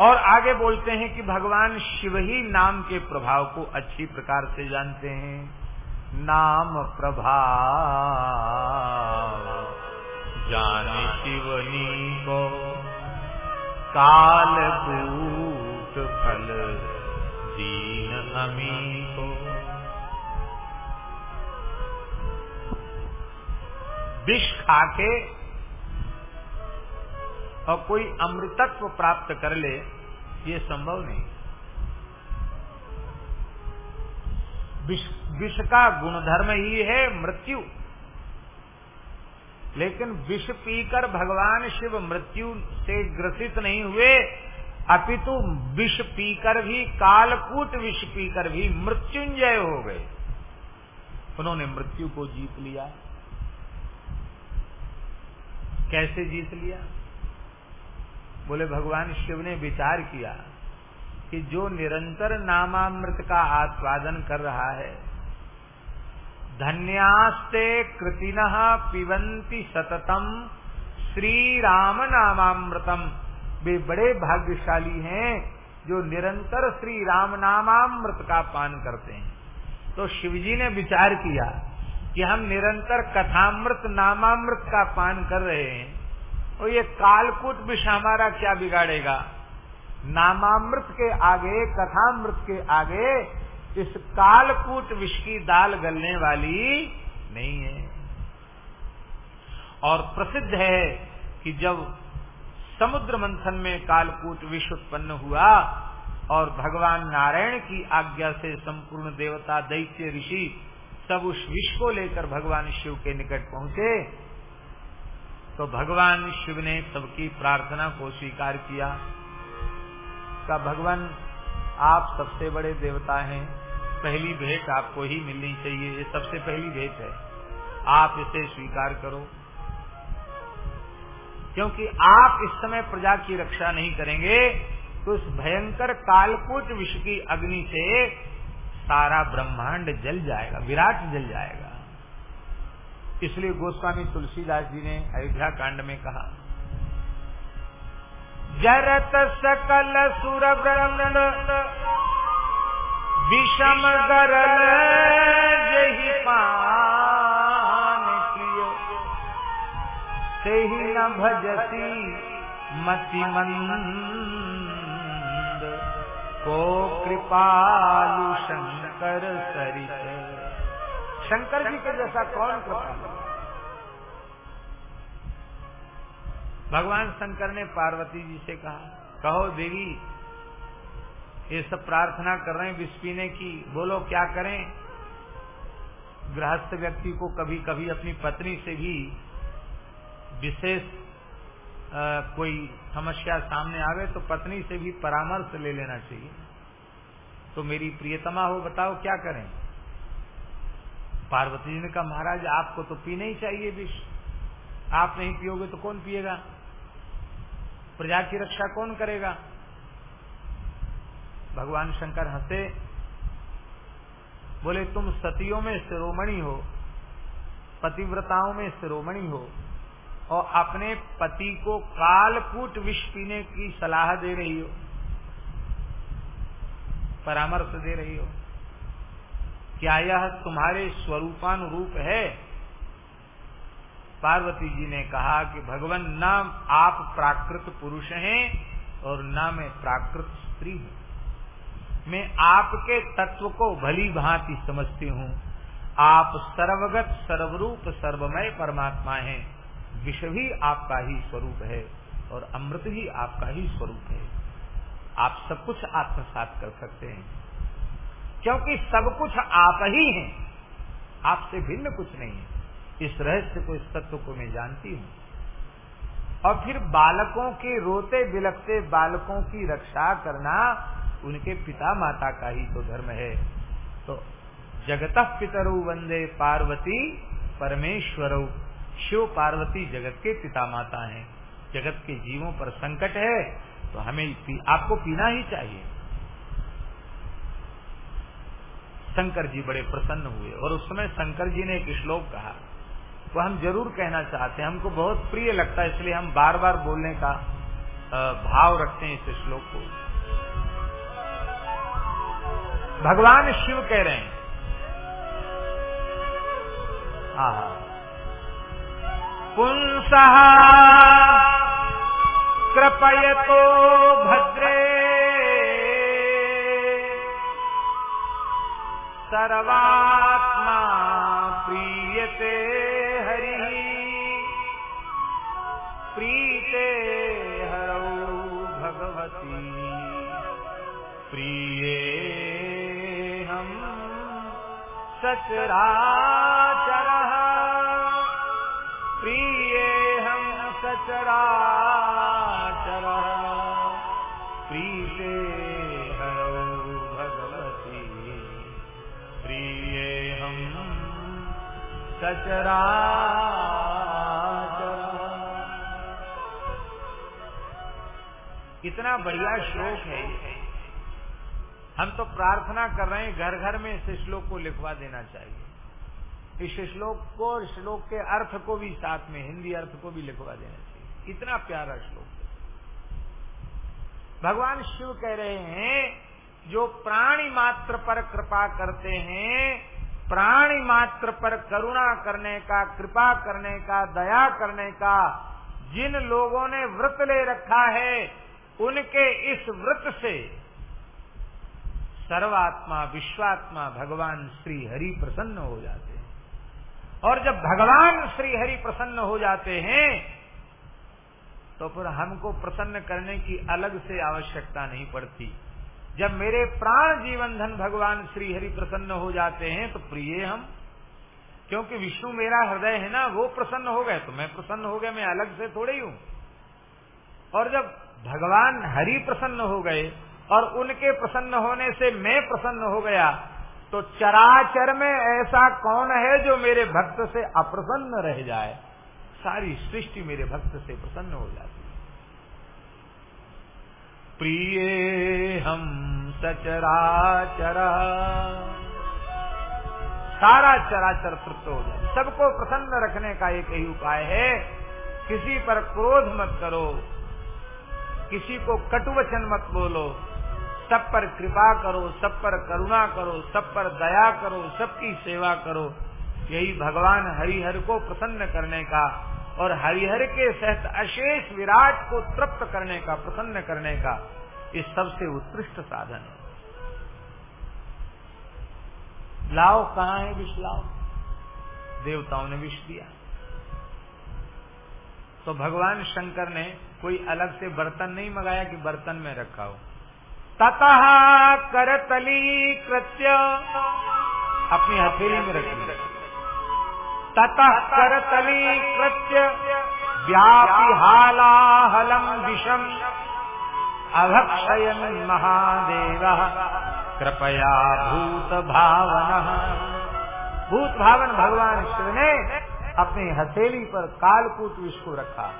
Speaker 1: और आगे बोलते हैं कि भगवान शिव ही नाम के प्रभाव को अच्छी प्रकार से जानते हैं। नाम प्रभा
Speaker 2: जाने शिवनी को काल कूट फल दीन अमी को।
Speaker 1: विष खाके और कोई अमृतत्व प्राप्त कर ले, ये संभव नहीं। विष का गुणधर्म ही है मृत्यु। लेकिन विष पीकर भगवान शिव मृत्यु से ग्रसित नहीं हुए, अपितु विष पीकर भी, कालकूट विष पीकर भी मृत्युंजय हो गए। उन्होंने मृत्यु को जीत लिया। कैसे जीत लिया? बोले, भगवान शिव ने विचार किया। कि जो निरंतर नामामृत का आस्वादन कर रहा है, धन्यास्ते कृतिन पिबंती सततम श्री राम नामामृतम। वे बड़े भाग्यशाली हैं जो निरंतर श्री राम नामामृत का पान करते हैं। तो शिवजी ने विचार किया कि हम निरंतर कथामृत, नामामृत का पान कर रहे हैं, और ये कालकूट विष हमारा क्या बिगाड़ेगा? नामामृत के आगे, कथामृत के आगे, इस कालकूट विष की दाल गलने वाली नहीं है। और प्रसिद्ध है कि जब समुद्र मंथन में कालकूट विष उत्पन्न हुआ और भगवान नारायण की आज्ञा से संपूर्ण देवता दैत्य ऋषि सब उस विष को लेकर भगवान शिव के निकट पहुँचे तो भगवान शिव ने सबकी प्रार्थना को स्वीकार किया। का भगवान आप सबसे बड़े देवता हैं। पहली भेंट आपको ही मिलनी चाहिए, ये सबसे पहली भेंट है। आप इसे स्वीकार करो। क्योंकि आप इस समय प्रजा की रक्षा नहीं करेंगे तो उस भयंकर कालकूट विष की अग्नि से सारा ब्रह्मांड जल जाएगा, विराट जल जाएगा। इसलिए गोस्वामी तुलसीदास जी ने अयोध्या कांड में कहा जरत सकल सुर विषम गरल ही न भजती मति मंद। को कृपालु शंकर सरित। शंकर जी के जैसा कौन कृपा भगवान शंकर ने पार्वती जी से कहा, कहो देवी, ये सब प्रार्थना कर रहे हैं विष पीने की, बोलो क्या करें? गृहस्थ व्यक्ति को कभी कभी अपनी पत्नी से भी विशेष कोई समस्या सामने आवे तो पत्नी से भी परामर्श ले लेना चाहिए। तो मेरी प्रियतमा हो, बताओ क्या करें? पार्वती जी ने कहा, महाराज, आपको तो पीना ही चाहिए विष। आप नहीं पियोगे तो कौन पिएगा? प्रजा की रक्षा कौन करेगा? भगवान शंकर हंसे। बोले, तुम सतियों में शिरोमणि हो, पतिव्रताओं में शिरोमणि हो और अपने पति को कालकूट विष पीने की सलाह दे रही हो, परामर्श दे रही हो, क्या यह तुम्हारे स्वरूपानुरूप है? पार्वती जी ने कहा कि भगवान, न आप प्राकृत पुरुष हैं और न मैं प्राकृत स्त्री हूँ। मैं आपके तत्व को भली भांति समझती हूँ। आप सर्वगत, सर्वरूप, सर्वमय परमात्मा हैं। विष भी आपका ही स्वरूप है और अमृत भी आपका ही स्वरूप है। आप सब कुछ आत्मसात कर सकते हैं। क्योंकि सब कुछ आप ही हैं। आपसे भिन्न कुछ नहीं है। इस रहस्य को इस तत्व को मैं जानती हूँ। और फिर बालकों के रोते बिलकते बालकों की रक्षा करना उनके पिता माता का ही तो धर्म है। तो जगत पितरु वंदे पार्वती परमेश्वर। शिव पार्वती जगत के पिता माता हैं। जगत के जीवों पर संकट है तो हमें पी, आपको पीना ही चाहिए। शंकर जी बड़े प्रसन्न हुए और उस समय शंकर जी ने एक श्लोक कहा वो हम ज़रूर कहना चाहते हैं। हमको बहुत प्रिय लगता है, इसलिए हम बार बार बोलने का भाव रखते हैं इस श्लोक को। भगवान शिव कह रहे हैं। हाँ पुंस कृपयतो भद्रे। सर्वात्मा सचराचर। प्रिये हम सचराचर। प्रीते हरौ भगवती। प्रिये हम सचराचर। इतना बढ़िया श्लोक है। हम तो प्रार्थना कर रहे हैं घर घर में इस श्लोक को लिखवा देना चाहिए। इस श्लोक को श्लोक के अर्थ को भी साथ में, हिंदी अर्थ को भी लिखवा देना चाहिए। इतना प्यारा श्लोक भगवान शिव कह रहे हैं, जो प्राणी मात्र पर कृपा करते हैं, प्राणी मात्र पर करुणा करने का, कृपा करने का, दया करने का, जिन लोगों ने व्रत ले रखा है, उनके इस व्रत से सर्वात्मा, विश्वात्मा भगवान श्री हरि प्रसन्न हो जाते हैं। और जब भगवान श्री हरि प्रसन्न हो जाते हैं तो फिर हमको प्रसन्न करने की अलग से आवश्यकता नहीं पड़ती। जब मेरे प्राण जीवन धन भगवान श्री हरि प्रसन्न हो जाते हैं तो प्रिय हम, क्योंकि विष्णु मेरा हृदय है ना, वो प्रसन्न हो गए तो मैं प्रसन्न हो गया, मैं अलग से थोड़े ही हूँ। और जब भगवान हरि प्रसन्न हो गए और उनके प्रसन्न होने से मैं प्रसन्न हो गया तो चराचर में ऐसा कौन है जो मेरे भक्त से अप्रसन्न रह जाए? सारी सृष्टि मेरे भक्त से प्रसन्न हो जाती है। प्रिय हम सचराचर। सारा चराचर तृप्त हो जाए। सबको प्रसन्न रखने का एक ही उपाय है, किसी पर क्रोध मत करो, किसी को कटुवचन मत बोलो सब पर कृपा करो, सब पर करुणा करो, सब पर दया करो, सबकी सेवा करो। यही भगवान हरिहर को प्रसन्न करने का और हरिहर के सहित अशेष विराट को तृप्त करने का, प्रसन्न करने का ये सबसे उत्कृष्ट साधन है। लाओ, कहाँ है विष लाओ? देवताओं ने विष दिया। तो भगवान शंकर ने कोई अलग से बर्तन नहीं मंगाया कि बर्तन में रखा हो। ततः करतली कृत्य अपनी हथेली में रखी ततः करतली कृत्य व्यापी हालाहलम विषम अभक्षयन महादेव। कृपया भूत भावन भूत भावन भगवान शिव ने अपनी हथेली पर कालकूट विष को रखा।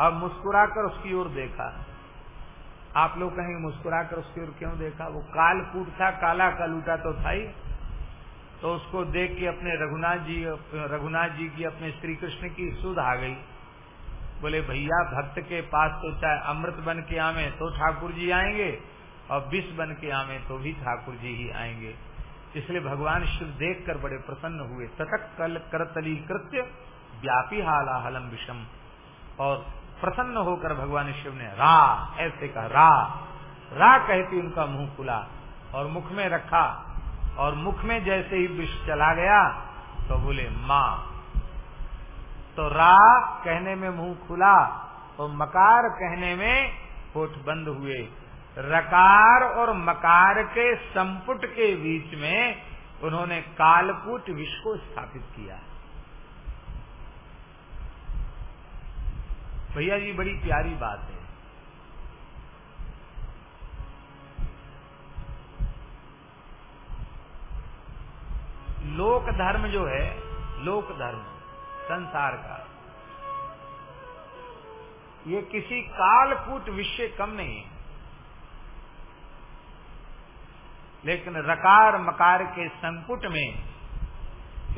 Speaker 1: अब मुस्कुराकर उसकी ओर देखा। आप लोग कहेंगे, मुस्कुराकर उसकी ओर क्यों देखा? वो कालकूट था, काला कलूटा तो था ही। तो उसको देख के अपने रघुनाथ जी रघुनाथ जी की, अपने श्री कृष्ण की सुध आ गई। बोले, भैया, भक्त के पास तो चाहे अमृत बन के आवे तो ठाकुर जी आएँगे और विष बन के आवे तो भी ठाकुर जी ही आएँगे। इसलिए भगवान शिव देख कर बड़े प्रसन्न हुए। तटक कल करतली कृत्य, व्यापी हाला हलम विषम। और प्रसन्न होकर भगवान शिव ने रा, ऐसे कहा, रा। रा कहती उनका मुँह खुला और मुख में रखा और मुख में जैसे ही विष चला गया तो बोले, माँ। तो रा कहने में मुँह खुला तो मकार कहने में होठ बंद हुए। रकार और मकार के संपुट के बीच में उन्होंने कालकूट विष को स्थापित किया। भैया जी बड़ी प्यारी बात है। लोक धर्म जो है, लोक धर्म, संसार का, ये किसी कालकूट विषय कम नहीं है। लेकिन रकार मकार के संकुट में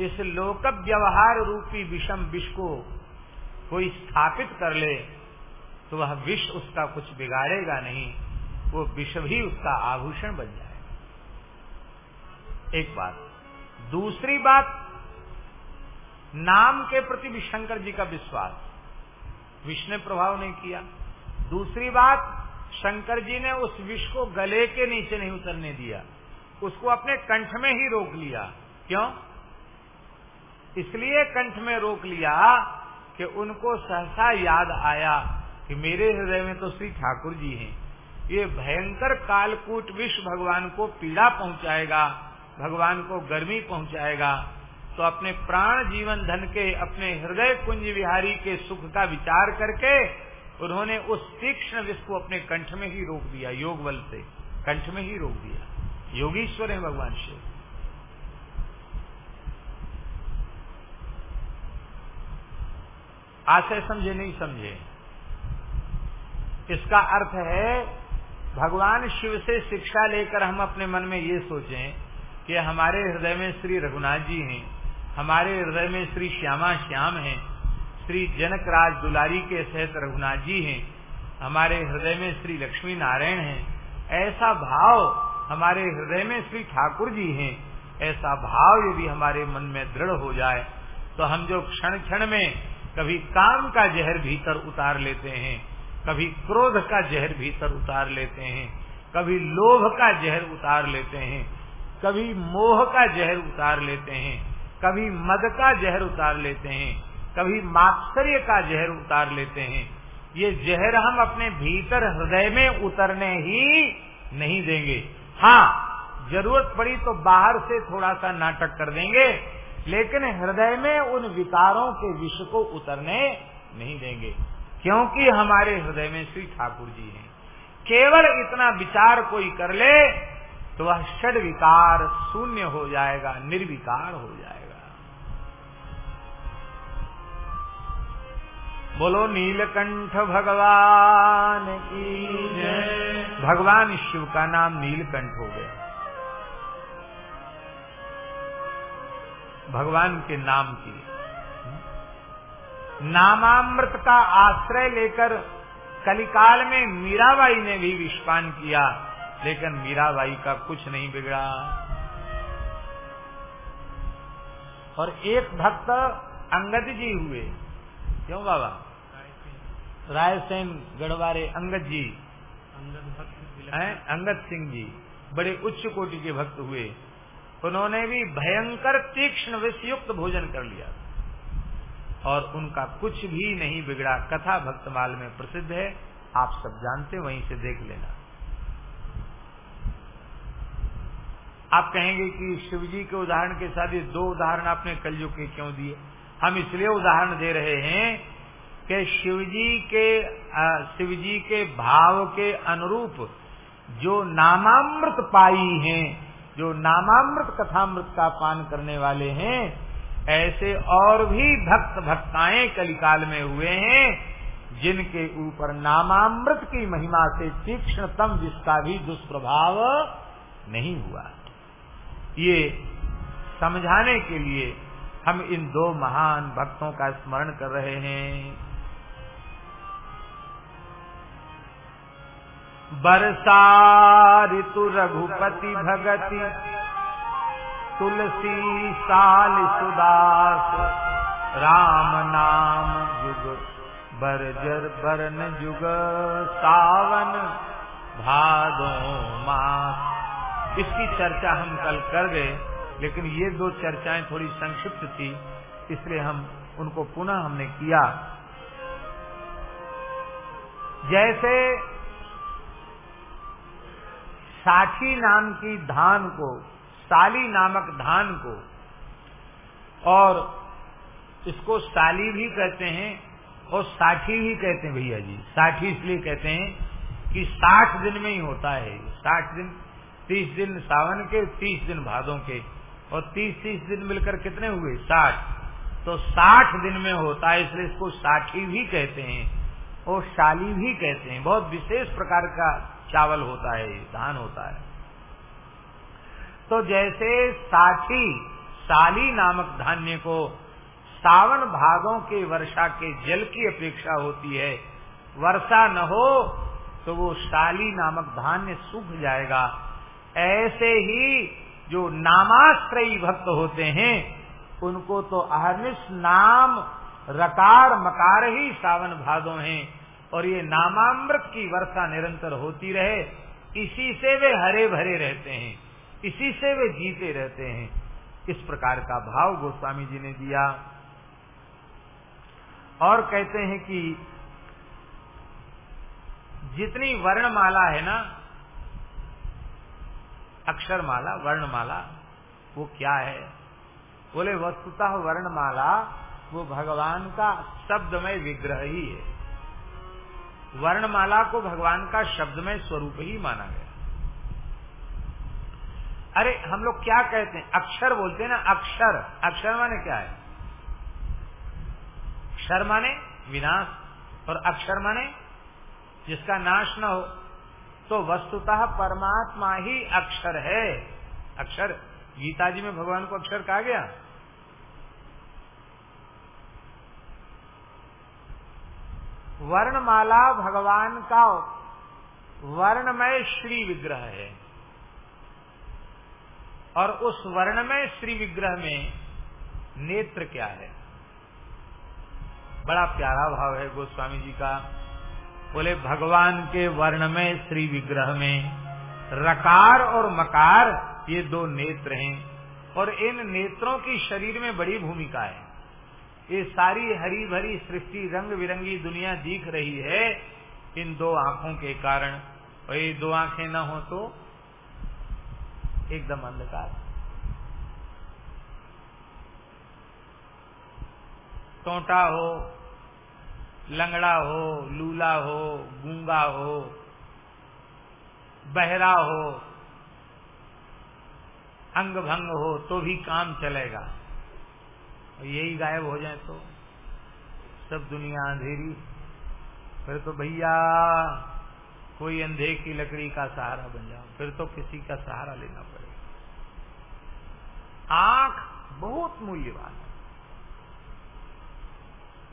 Speaker 1: इस लोक व्यवहार रूपी विषम विष को कोई स्थापित कर ले तो वह विष उसका कुछ बिगाड़ेगा नहीं। वो विष भी उसका आभूषण बन जाएगा। एक बात। दूसरी बात, नाम के प्रति भी शंकर जी का विश्वास। विष ने प्रभाव नहीं किया। दूसरी बात, शंकर जी ने उस विष को गले के नीचे नहीं उतरने दिया। उसको अपने कंठ में ही रोक लिया। क्यों? इसलिए कंठ में रोक लिया कि उनको सहसा याद आया कि मेरे हृदय में तो श्री ठाकुर जी हैं। ये भयंकर कालकूट विष भगवान को पीड़ा पहुंचाएगा, भगवान को गर्मी पहुंचाएगा तो अपने प्राण जीवन धन के, अपने हृदय कुंज विहारी के सुख का विचार करके उन्होंने उस तीक्ष्ण विष को अपने कंठ में ही रोक दिया योग बल से, कंठ में ही रोक दिया। योगीश्वर है भगवान शिव। आशय समझे, नहीं समझे। इसका अर्थ है, भगवान शिव से शिक्षा लेकर हम अपने मन में ये सोचें कि हमारे हृदय में श्री रघुनाथ जी हैं, हमारे हृदय में श्री श्यामा श्याम हैं, श्री जनक राज दुलारी के सहित रघुनाथ जी हैं, हमारे हृदय में श्री लक्ष्मी नारायण हैं, ऐसा भाव हमारे हृदय में श्री ठाकुर जी हैं, ऐसा भाव यदि हमारे मन में दृढ़ हो जाए तो हम जो क्षण क्षण में कभी काम का जहर भीतर उतार लेते हैं, कभी क्रोध का जहर भीतर उतार लेते हैं, कभी लोभ का जहर उतार लेते हैं, कभी मोह का जहर उतार लेते हैं, कभी मद का जहर उतार लेते हैं, कभी मात्सर्य का जहर उतार लेते हैं। ये जहर हम अपने भीतर हृदय में उतरने ही नहीं देंगे। हाँ ज़रूरत पड़ी तो बाहर से थोड़ा सा नाटक कर देंगे लेकिन हृदय में उन विकारों के विष को उतरने नहीं देंगे क्योंकि हमारे हृदय में श्री ठाकुर जी हैं। केवल इतना विचार कोई कर ले तो वह षड विकार शून्य हो जाएगा निर्विकार हो जाएगा। बोलो नीलकंठ भगवान की भगवान शिव का नाम नीलकंठ हो गया। भगवान के नाम की नामामृत का आश्रय लेकर कलिकाल में मीराबाई ने भी विष्पान किया लेकिन मीराबाई का कुछ नहीं बिगड़ा। और एक भक्त अंगद जी हुए। क्यों बाबा? रायसेन गढ़वारे अंगद जी। हैं? अंगद सिंह जी। बड़े उच्च कोटि के भक्त हुए। उन्होंने भी भयंकर तीक्ष्ण विषयुक्त भोजन कर लिया। और उनका कुछ भी नहीं बिगड़ा। कथा भक्तमाल में प्रसिद्ध है। आप सब जानते वहीं से देख लेना। आप कहेंगे कि शिवजी के उदाहरण के साथ ये दो उदाहरण आपने कलयुग के क्यों दिए? हम इसलिए उदाहरण दे रहे हैं कि शिवजी के शिवजी के भाव के अनुरूप जो नामामृत पाई हैं जो नामामृत कथामृत का पान करने वाले हैं, ऐसे और भी भक्त भक्ताएँ कलिकाल में हुए हैं, जिनके ऊपर नामामृत की महिमा से तीक्ष्णतम जिसका भी दुष्प्रभाव नहीं हुआ। ये समझाने के लिए हम इन दो महान भक्तों का स्मरण कर रहे हैं। बरसा ऋतु रघुपति भगति, तुलसी साल सुदास राम नाम जुग बरजर बरन जुग सावन भादो मास। इसकी चर्चा हम कल कर गए, लेकिन ये दो चर्चाएँ थोड़ी संक्षिप्त थी, इसलिए हम उनको पुनः हमने किया। जैसे साठी नाम की धान को, साली नामक धान को, और इसको साली भी कहते हैं और साठी भी कहते हैं भैया जी। साठी इसलिए कहते हैं कि साठ दिन में ही होता है। साठ दिन, तीस दिन सावन के, तीस दिन भादों के, और तीस तीस दिन मिलकर कितने हुए? साठ। तो साठ दिन में होता है, इसलिए इसको साठी भी कहते हैं और शाली भी कहते हैं। बहुत विशेष प्रकार का चावल होता है, धान होता है। तो जैसे साठी, साली नामक धान्य को सावन भादों के वर्षा के जल की अपेक्षा होती है, वर्षा न हो तो वो शाली नामक धान्य सूख जाएगा। ऐसे ही जो नामाश्रयी भक्त होते हैं, उनको तो अहरनिश नाम रकार मकार ही सावन भादों हैं। और ये नामामृत की वर्षा निरंतर होती रहे, इसी से वे हरे भरे रहते हैं, इसी से वे जीते रहते हैं। इस प्रकार का भाव गोस्वामी जी ने दिया। और कहते हैं कि जितनी वर्णमाला है ना, अक्षरमाला, वर्णमाला, वो क्या है? बोले, वस्तुतः वर्णमाला वो भगवान का शब्दमय विग्रह ही है। वर्णमाला को भगवान का शब्दमय स्वरूप ही माना गया। अरे, हम लोग क्या कहते हैं? अक्षर बोलते हैं ना, अक्षर। अक्षर माने क्या है? क्षर माने विनाश, और अक्षर माने जिसका नाश न हो। तो वस्तुतः परमात्मा ही अक्षर है। अक्षर, गीता जी में भगवान को अक्षर कहा गया? वर्णमाला भगवान का वर्णमय श्री विग्रह है। और उस वर्णमय श्री विग्रह में नेत्र क्या है? बड़ा प्यारा भाव है गोस्वामी जी का। बोले, भगवान के वर्ण में श्री विग्रह में रकार और मकार, ये दो नेत्र हैं। और इन नेत्रों की शरीर में बड़ी भूमिका है। ये सारी हरी भरी सृष्टि रंग बिरंगी दुनिया दिख रही है, इन दो आँखों के कारण। और ये दो आँखें न हो तो एकदम अंधकार। टोटा हो, लंगड़ा हो, लूला हो, गूँगा हो, बहरा हो अंग भंग हो तो भी काम चलेगा। और यही गायब हो जाए तो सब दुनिया अंधेरी। फिर तो भैया, कोई अंधे की लकड़ी का सहारा बन जाओ, फिर तो किसी का सहारा लेना पड़ेगा। आँख बहुत मूल्यवान है।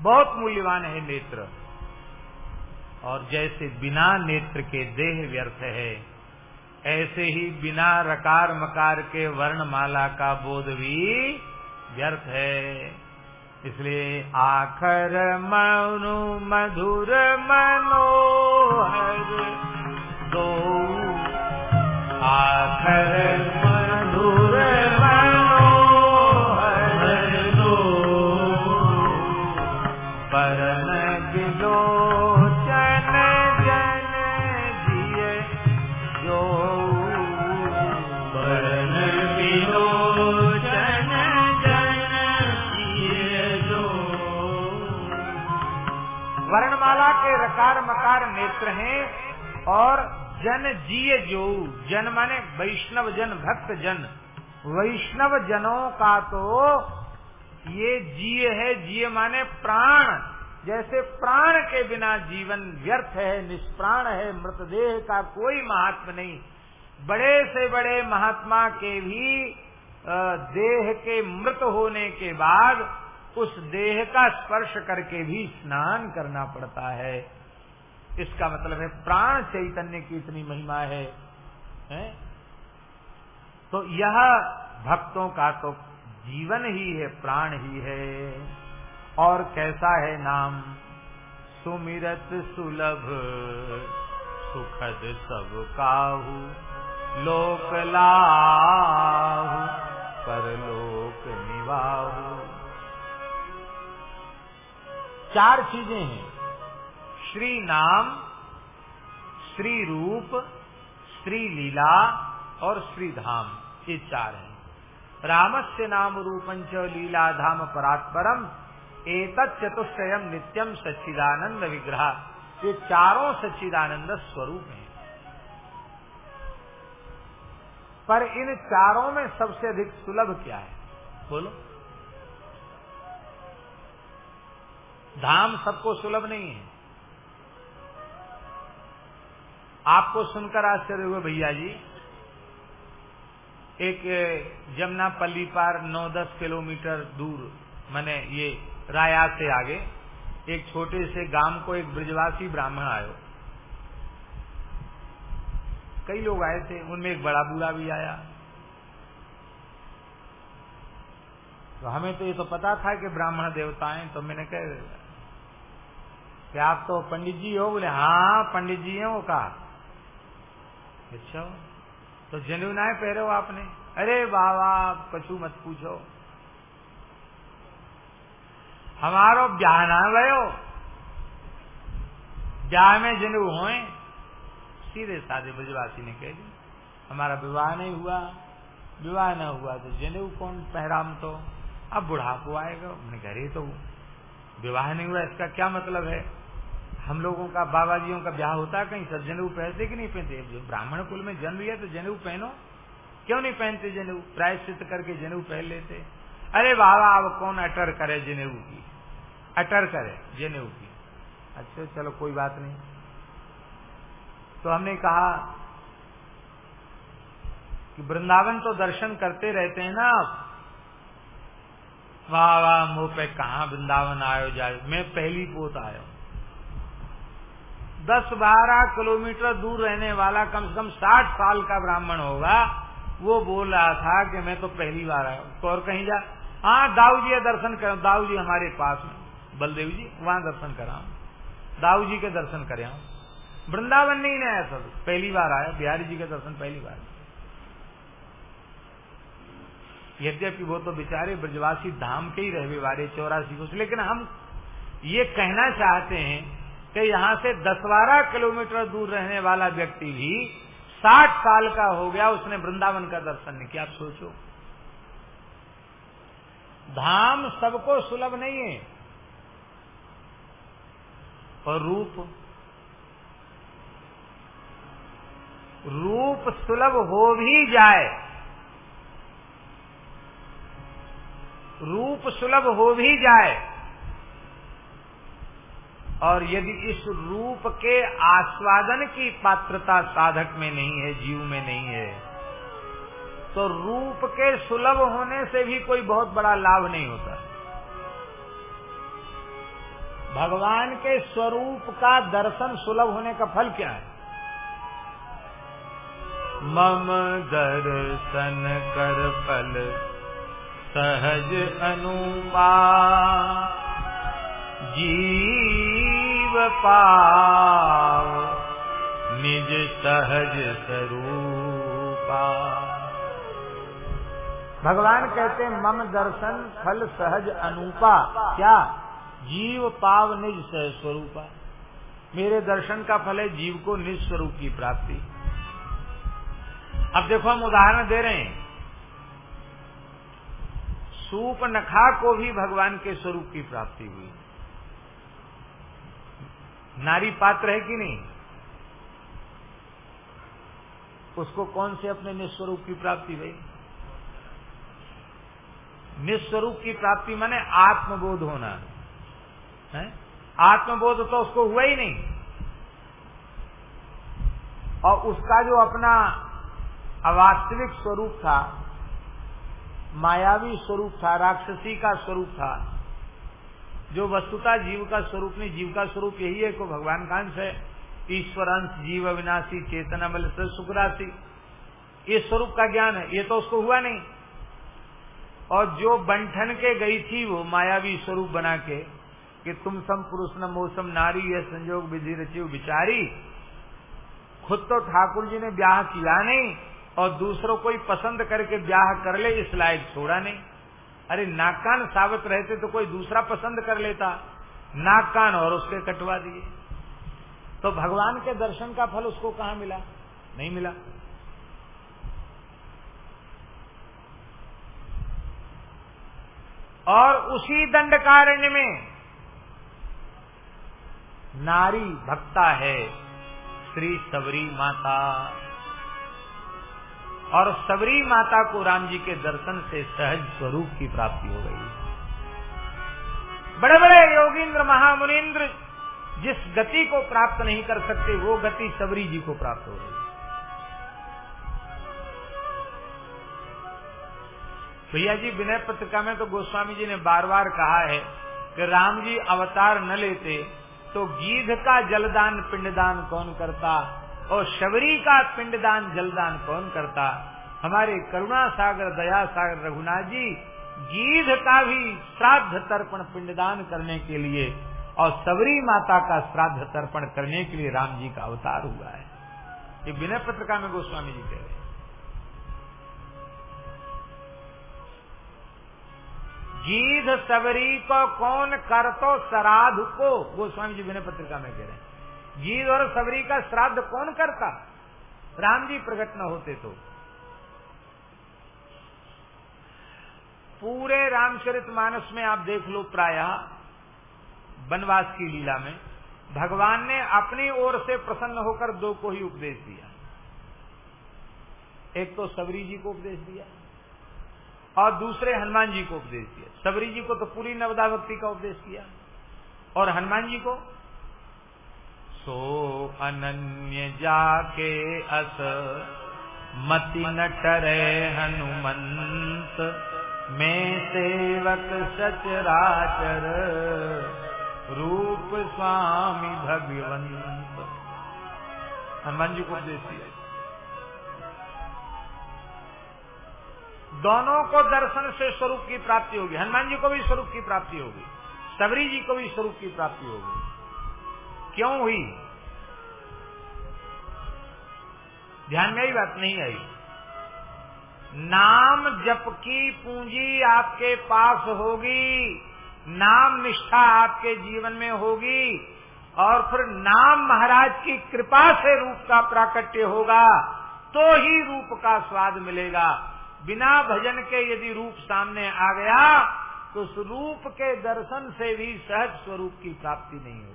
Speaker 1: बहुत मूल्यवान है नेत्र। और जैसे बिना नेत्र के देह व्यर्थ है, ऐसे ही बिना रकार मकार के वर्णमाला का बोध भी व्यर्थ है। इसलिए आखर मनु मधुर मनोहर दो आखर मधुर और जन जिय जो, जन माने वैष्णव जन, भक्त जन। वैष्णव जनों का तो ये जीय है, जीय माने प्राण। जैसे प्राण के बिना जीवन व्यर्थ है, निष्प्राण है, मृतदेह का कोई महात्मा नहीं। बड़े से बड़े महात्मा के भी देह के मृत होने के बाद उस देह का स्पर्श करके भी स्नान करना पड़ता है। इसका मतलब है प्राण चैतन्य की इतनी महिमा है, है? तो यह भक्तों का तो जीवन ही है प्राण ही है। और कैसा है नाम? सुमिरत सुलभ सुखद सब काहू। लोक पर लोक निवाहू। चार चीज़ें हैं। श्री नाम, श्री रूप, श्री लीला और श्री धाम, ये चार हैं। रामस्य नाम रूपंच लीला धाम परात्परम, एतत् चतुष्टयम नित्यम सच्चिदानंद विग्रह। ये चारों सच्चिदानंद स्वरूप हैं। पर इन चारों में सबसे अधिक सुलभ क्या है? बोलो। धाम सबको सुलभ नहीं है। आपको सुनकर आश्चर्य हुए भैया जी। एक जमुना पल्ली पार नौ दस किलोमीटर दूर मैंने ये राया से आगे एक छोटे से गाँव को एक ब्रजवासी ब्राह्मण आयो। कई लोग आए थे, उनमें एक बड़ा बूढ़ा भी आया। तो हमें तो ये तो पता था कि ब्राह्मण देवता हैं तो मैंने कह कि आप तो पंडित जी हो? बोले हाँ पंडित जी हैं वो कहा। अच्छा? तो जनेऊ ना पहरे हो आपने? अरे बाबा कछु मत पूछो। हमारो ब्याह ना गयो ब्याह में जनेऊ होए, सीधे साधे ब्रजवासी ने कह दी हमारा विवाह नहीं हुआ। विवाह न हुआ तो जनेऊ कौन पहराम तो? अब बुढ़ापो आएगा अपने रही तो विवाह नहीं हुआ, इसका क्या मतलब है? हम लोगों का बाबा जियों का ब्याह होता है कहीं सब जनेऊ पहनते कि नहीं पहनते? ब्राह्मण कुल में जन्म लिया तो जनेऊ पहनो। क्यों नहीं पहनते जनेऊ? प्रायश्चित करके जनेऊ पहन लेते। अरे बाबा, अब कौन अटर करे जनेऊ की? अटर करे जनेऊ की। अच्छा चलो, कोई बात नहीं। तो हमने कहा कि वृंदावन तो दर्शन करते रहते हैं ना आप। वाह वाह, मुँह पे कहा वृंदावन आयो जाए? मैं पहली पोत आयो दस बारह किलोमीटर दूर रहने वाला कम से कम साठ साल का ब्राह्मण होगा। वो बोल रहा था कि मैं तो पहली बार आया तो और कहीं जा। हाँ दाऊ जी दर्शन कर, दाऊ जी हमारे पास में बलदेव जी, वहाँ दर्शन करा दाऊ जी के दर्शन करे वृंदावन नहीं ना आया सब पहली बार आया। बिहारी जी के दर्शन पहली बार। यद्यपि वो तो बेचारे ब्रजवासी धाम के ही रहने वाले, चौरासी को। लेकिन हम ये कहना चाहते हैं कि यहाँ से दस बारह किलोमीटर दूर रहने वाला व्यक्ति भी साठ साल का हो गया, उसने वृंदावन का दर्शन नहीं किया। आप सोचो। धाम सबको सुलभ नहीं है। और रूप रूप सुलभ हो भी जाए, रूप सुलभ हो भी जाए और यदि इस रूप के आस्वादन की पात्रता साधक में नहीं है, जीव में नहीं है तो रूप के सुलभ होने से भी कोई बहुत बड़ा लाभ नहीं होता। भगवान के स्वरूप का दर्शन सुलभ होने का फल क्या है?
Speaker 2: मम दर्शन कर फल सहज अनुमा जीव पाव निज सहज स्वरूपा।
Speaker 1: भगवान कहते मम दर्शन फल सहज अनुपा। क्या? जीव पाव निज सहज स्वरूपा। मेरे दर्शन का फल है जीव को निज स्वरूप की प्राप्ति। अब देखो, हम उदाहरण दे रहे हैं। सूप नखा को भी भगवान के स्वरूप की प्राप्ति हुई। नारी पात्र है कि नहीं? उसको कौन से अपने निस्वरूप की प्राप्ति हुई निस्वरूप की प्राप्ति माने आत्मबोध होना। है? आत्मबोध तो उसको हुआ ही नहीं। और उसका जो अपना अवास्तविक स्वरूप था, मायावी स्वरूप था, राक्षसी का स्वरूप था जो वस्तुता जीव का स्वरूप नहीं, जीव का स्वरूप यही है को भगवान का अंश है। ईश्वर अंश, जीव अविनाशी, चेतना बल सुख राशि। ये स्वरूप का ज्ञान है, ये तो उसको हुआ नहीं। और जो बंठन के गई थी वो मायावी स्वरूप बना के, कि तुम सम पुरुष न मौसम नारी, यह संजोग विधि रचिव बिचारी खुद तो ठाकुर जी ने ब्याह किया नहीं, और दूसरों को ही पसंद करके ब्याह कर ले, इस लायक छोड़ा नहीं। अरे नाक कान साबित रहते तो कोई दूसरा पसंद कर लेता। नाक कान और उसके कटवा दिए। तो भगवान के दर्शन का फल उसको कहा मिला? नहीं मिला। और उसी दंड दंडकारण्य में नारी भक्ता है, श्री सबरी माता। और सबरी माता को राम जी के दर्शन से सहज स्वरूप की प्राप्ति हो गई। बड़े बड़े योगींद्र महामुनिन्द्र जिस गति को प्राप्त नहीं कर सकते, वो गति सबरी जी को प्राप्त हो गई। भैया जी, विनय पत्रिका में तो गोस्वामी जी ने बार बार कहा है कि राम जी अवतार न लेते तो गीध का जलदान, पिंडदान कौन करता? और शबरी का पिंडदान जलदान कौन करता? हमारे करुणा सागर दया सागर रघुनाथ जी गीध का भी श्राद्ध तर्पण पिंडदान करने के लिए और सबरी माता का श्राद्ध तर्पण करने के लिए राम जी का अवतार हुआ है। ये विनय पत्रिका में गोस्वामी जी कह रहे हैं। गीध सबरी को कौन कर तो श्राद्ध को, गोस्वामी जी विनय पत्रिका में कह रहे हैं। गीध और सबरी का श्राद्ध कौन करता? राम जी प्रकट न होते तो। पूरे रामचरित मानस में आप देख लो प्राय, वनवास की लीला में, भगवान ने अपनी ओर से प्रसन्न होकर दो को ही उपदेश दिया। एक तो सबरी जी को उपदेश दिया, और दूसरे हनुमान जी को उपदेश दिया। सबरी जी को तो पूरी नवदा भक्ति का उपदेश किया और हनुमान जी को सो अनन्य जाके अस। मति न टरे हनुमंत में सेवक सचराचर। रूप स्वामी भगवंत हनुमान जी को उपदेश दिया। दोनों को दर्शन से स्वरूप की प्राप्ति होगी। हनुमान जी को भी स्वरूप की प्राप्ति होगी। सबरी जी को भी स्वरूप की प्राप्ति होगी। क्यों हुई? ध्यान में आई बात? नहीं आई। नाम जप की पूंजी आपके पास होगी, नाम निष्ठा आपके जीवन में होगी, और फिर नाम महाराज की कृपा से रूप का प्राकट्य होगा तो ही रूप का स्वाद मिलेगा। बिना भजन के यदि रूप सामने आ गया तो उस रूप के दर्शन से भी सहज स्वरूप की प्राप्ति नहीं होगी।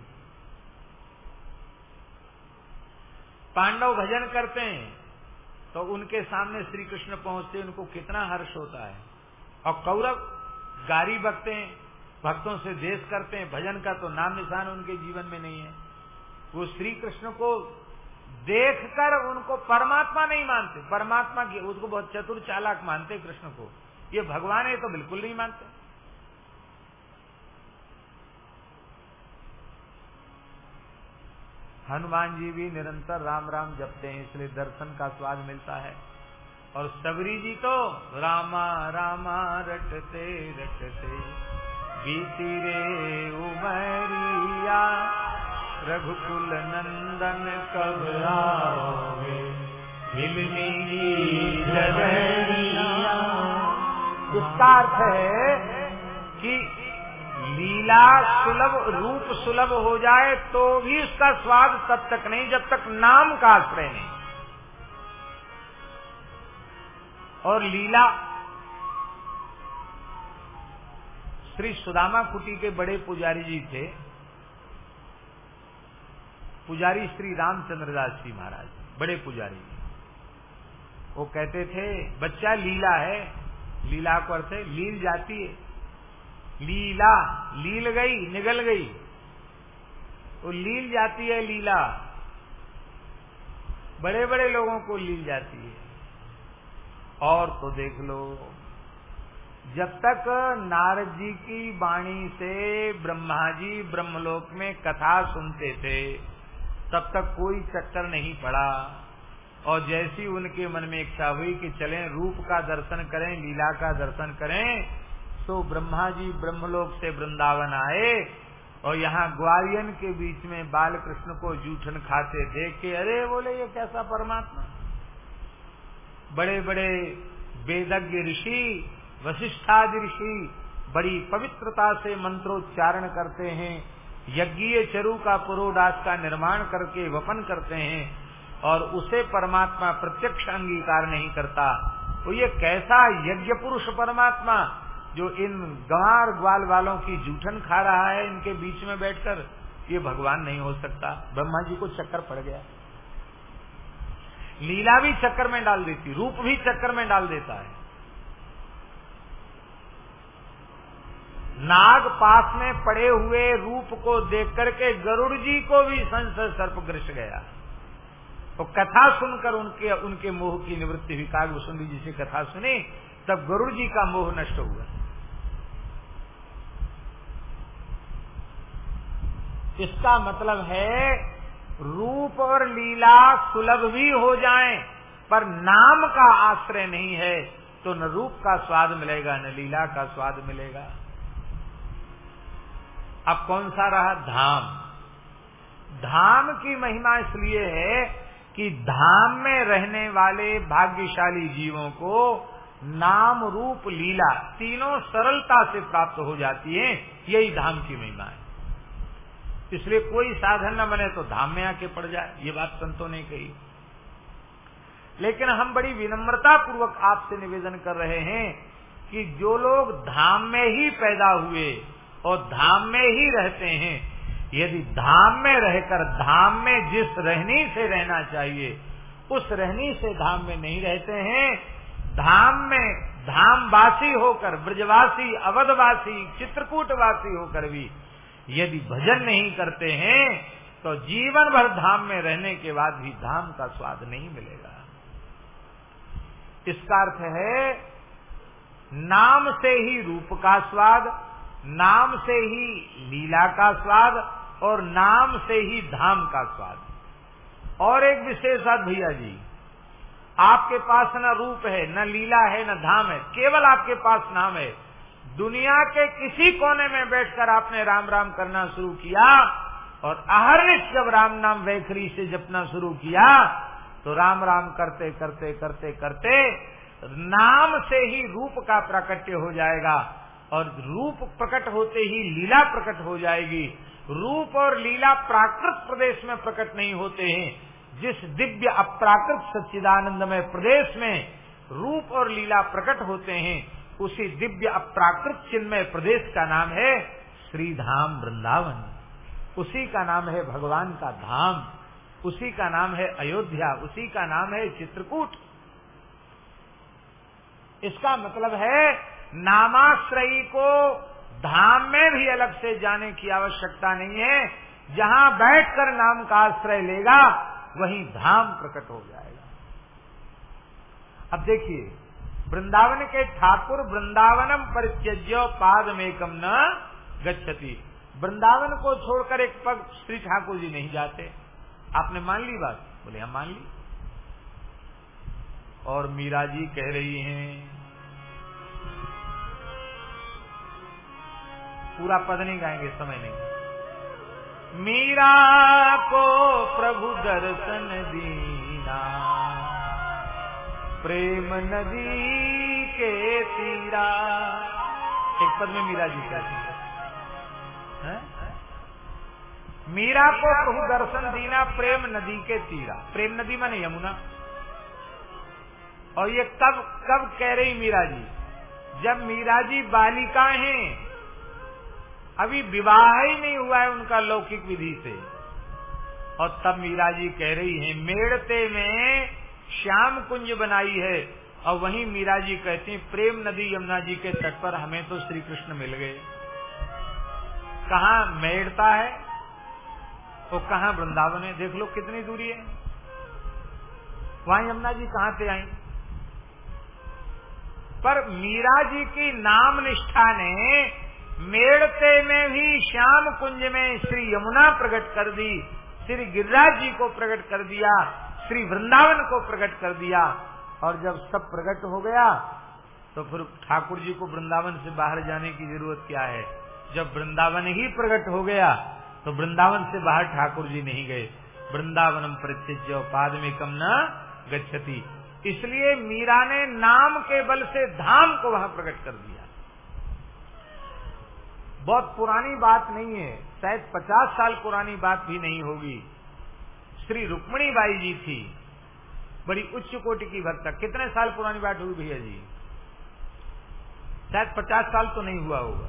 Speaker 1: पांडव भजन करते हैं तो उनके सामने श्री कृष्ण पहुँचते उनको कितना हर्ष होता है। और कौरव गारी बकते हैं, भक्तों से देश करते हैं, भजन का तो नाम निशान उनके जीवन में नहीं है। वो श्री कृष्ण को देखकर उनको परमात्मा नहीं मानते। परमात्मा की, उसको बहुत चतुर चालाक मानते कृष्ण को। ये भगवान है तो बिल्कुल नहीं मानते। हनुमान जी भी निरंतर राम राम जपते हैं, इसलिए दर्शन का स्वाद मिलता है। और सबरी जी तो रामा रामा रटते रटते। बीती रे उमरिया, रघुकुल नंदन कब इसका अर्थ है कि लीला सुलभ, रूप सुलभ हो जाए तो भी उसका स्वाद तब तक नहीं, जब तक नाम का आश्रय नहीं। और लीला श्री सुदामा कुटी के बड़े पुजारी जी थे। पुजारी श्री रामचंद्र दास जी महाराज, बड़े पुजारी। वो कहते थे, बच्चा लीला है, लीला को अर्थ है, लील जाती है। लीला, लील गई, निगल गई। तो लील जाती है लीला। बड़े बड़े लोगों को लील जाती है। और तो देख लो, जब तक नारद जी की वाणी से ब्रह्मा जी ब्रह्मलोक में कथा सुनते थे, तब तक कोई चक्कर नहीं पड़ा। और जैसी उनके मन में इच्छा हुई कि चलें, रूप का दर्शन करें, लीला का दर्शन करें तो ब्रह्मा जी ब्रह्मलोक से वृंदावन आए और यहाँ ग्वालियन के बीच में बाल कृष्ण को जूठन खाते देख के अरे बोले, ये कैसा परमात्मा? बड़े बड़े वेदज्ञ ऋषि, वशिष्ठादि ऋषि बड़ी पवित्रता से मंत्रोच्चारण करते हैं, यज्ञीय चरु का पुरोडास का निर्माण करके वपन करते हैं और उसे परमात्मा प्रत्यक्ष अंगीकार नहीं करता। तो ये कैसा यज्ञ पुरुष परमात्मा? जो इन गंवार ग्वाल वालों की जूठन खा रहा है, इनके बीच में बैठकर ये भगवान नहीं हो सकता। ब्रह्मा जी को चक्कर पड़ गया। लीला भी चक्कर में डाल देती, रूप भी चक्कर में डाल देता है। नाग पास में पड़े हुए रूप को देख करके गरुड़ जी को भी संसद सर्प ग्रस गया। तो कथा सुनकर उनके उनके मोह की निवृत्ति हुई। काग जी से कथा सुनी तब गरुड़ जी का मोह नष्ट हुआ। इसका मतलब है, रूप और लीला सुलभ भी हो जाए, पर नाम का आश्रय नहीं है तो न रूप का स्वाद मिलेगा, न लीला का स्वाद मिलेगा। अब कौन सा रहा? धाम। धाम की महिमा इसलिए है कि धाम में रहने वाले भाग्यशाली जीवों को नाम रूप लीला तीनों सरलता से प्राप्त हो जाती है, यही धाम की महिमा है। इसलिए कोई साधन न बने तो धाम में आके पड़ जाए, ये बात संतों ने कही। लेकिन हम बड़ी विनम्रता पूर्वक आपसे निवेदन कर रहे हैं कि जो लोग धाम में ही पैदा हुए और धाम में ही रहते हैं, यदि धाम में रहकर धाम में जिस रहनी से रहना चाहिए, उस रहनी से धाम में नहीं रहते हैं धाम में धामवासी होकर, ब्रजवासी, अवधवासी, चित्रकूटवासी होकर भी यदि भजन नहीं करते हैं तो जीवन भर धाम में रहने के बाद भी धाम का स्वाद नहीं मिलेगा। इसका अर्थ है, नाम से ही रूप का स्वाद, नाम से ही लीला का स्वाद, और नाम से ही धाम का स्वाद। और एक विशेष बात भैया जी आपके पास न रूप है, न लीला है, न धाम है, केवल आपके पास नाम है। दुनिया के किसी कोने में बैठकर आपने राम राम करना शुरू किया और अहरनिश जब राम नाम वैखरी से जपना शुरू किया तो राम राम करते करते करते करते नाम से ही रूप का प्राकट्य हो जाएगा और रूप प्रकट होते ही लीला प्रकट हो जाएगी। रूप और लीला प्राकृत प्रदेश में प्रकट नहीं होते हैं। जिस दिव्य अप्राकृत सच्चिदानंदमय प्रदेश में रूप और लीला प्रकट होते हैं, उसी दिव्य अप्राकृत चिन्मय प्रदेश का नाम है श्रीधाम वृंदावन। उसी का नाम है भगवान का धाम। उसी का नाम है अयोध्या। उसी का नाम है चित्रकूट। इसका मतलब है नामाश्रयी को धाम में भी अलग से जाने की आवश्यकता नहीं है। जहाँ बैठकर नाम का आश्रय लेगा वहीं धाम प्रकट हो जाएगा। अब देखिए, वृंदावन के ठाकुर वृंदावनम परित्यज्य पादमेकम न गच्छति। वृंदावन को छोड़कर एक पग श्री ठाकुर जी नहीं जाते। आपने मान ली बात? बोले हम मान ली। और मीरा जी कह रही हैं, पूरा पद नहीं गाएँगे, समय नहीं। मीरा को प्रभु दर्शन दीना। प्रेम नदी के तीरा। एक पद में मीरा जी कहती है। मीरा को प्रभु दर्शन दीना, प्रेम नदी के तीरा। प्रेम नदी माने यमुना। और ये कब कब कह रही मीरा जी? जब मीरा जी बालिका हैं अभी विवाह ही नहीं हुआ है उनका लौकिक विधि से। और तब मीरा जी कह रही हैं मेड़ते में श्याम कुंज बनाई है। और वहीं मीरा जी कहती हैं, प्रेम नदी यमुना जी के तट पर हमें तो श्री कृष्ण मिल गए। कहा मेड़ता है? तो कहा वृंदावन है? देख लो कितनी दूरी है। वहाँ यमुना जी कहाँ से आई? पर मीरा जी की नाम निष्ठा ने मेड़ते में भी श्याम कुंज में श्री यमुना प्रकट कर दी, श्री गिरिराज जी को प्रकट कर दिया, श्री वृंदावन को प्रकट कर दिया, और जब सब प्रकट हो गया तो फिर ठाकुर जी को वृंदावन से बाहर जाने की ज़रूरत क्या है? जब वृंदावन ही प्रकट हो गया तो वृंदावन से बाहर ठाकुर जी नहीं गए। वृंदावनम प्रत्यज पाद में कम न गच्छति। इसलिए मीरा ने नाम के बल से धाम को वहाँ प्रकट कर दिया। बहुत पुरानी बात नहीं है। शायद पचास साल पुरानी बात भी नहीं होगी। श्री रुक्मणी बाई जी थी। बड़ी उच्च कोटि की भक्त कितने साल पुरानी बात हुई भैया जी? शायद पचास साल तो नहीं हुआ होगा।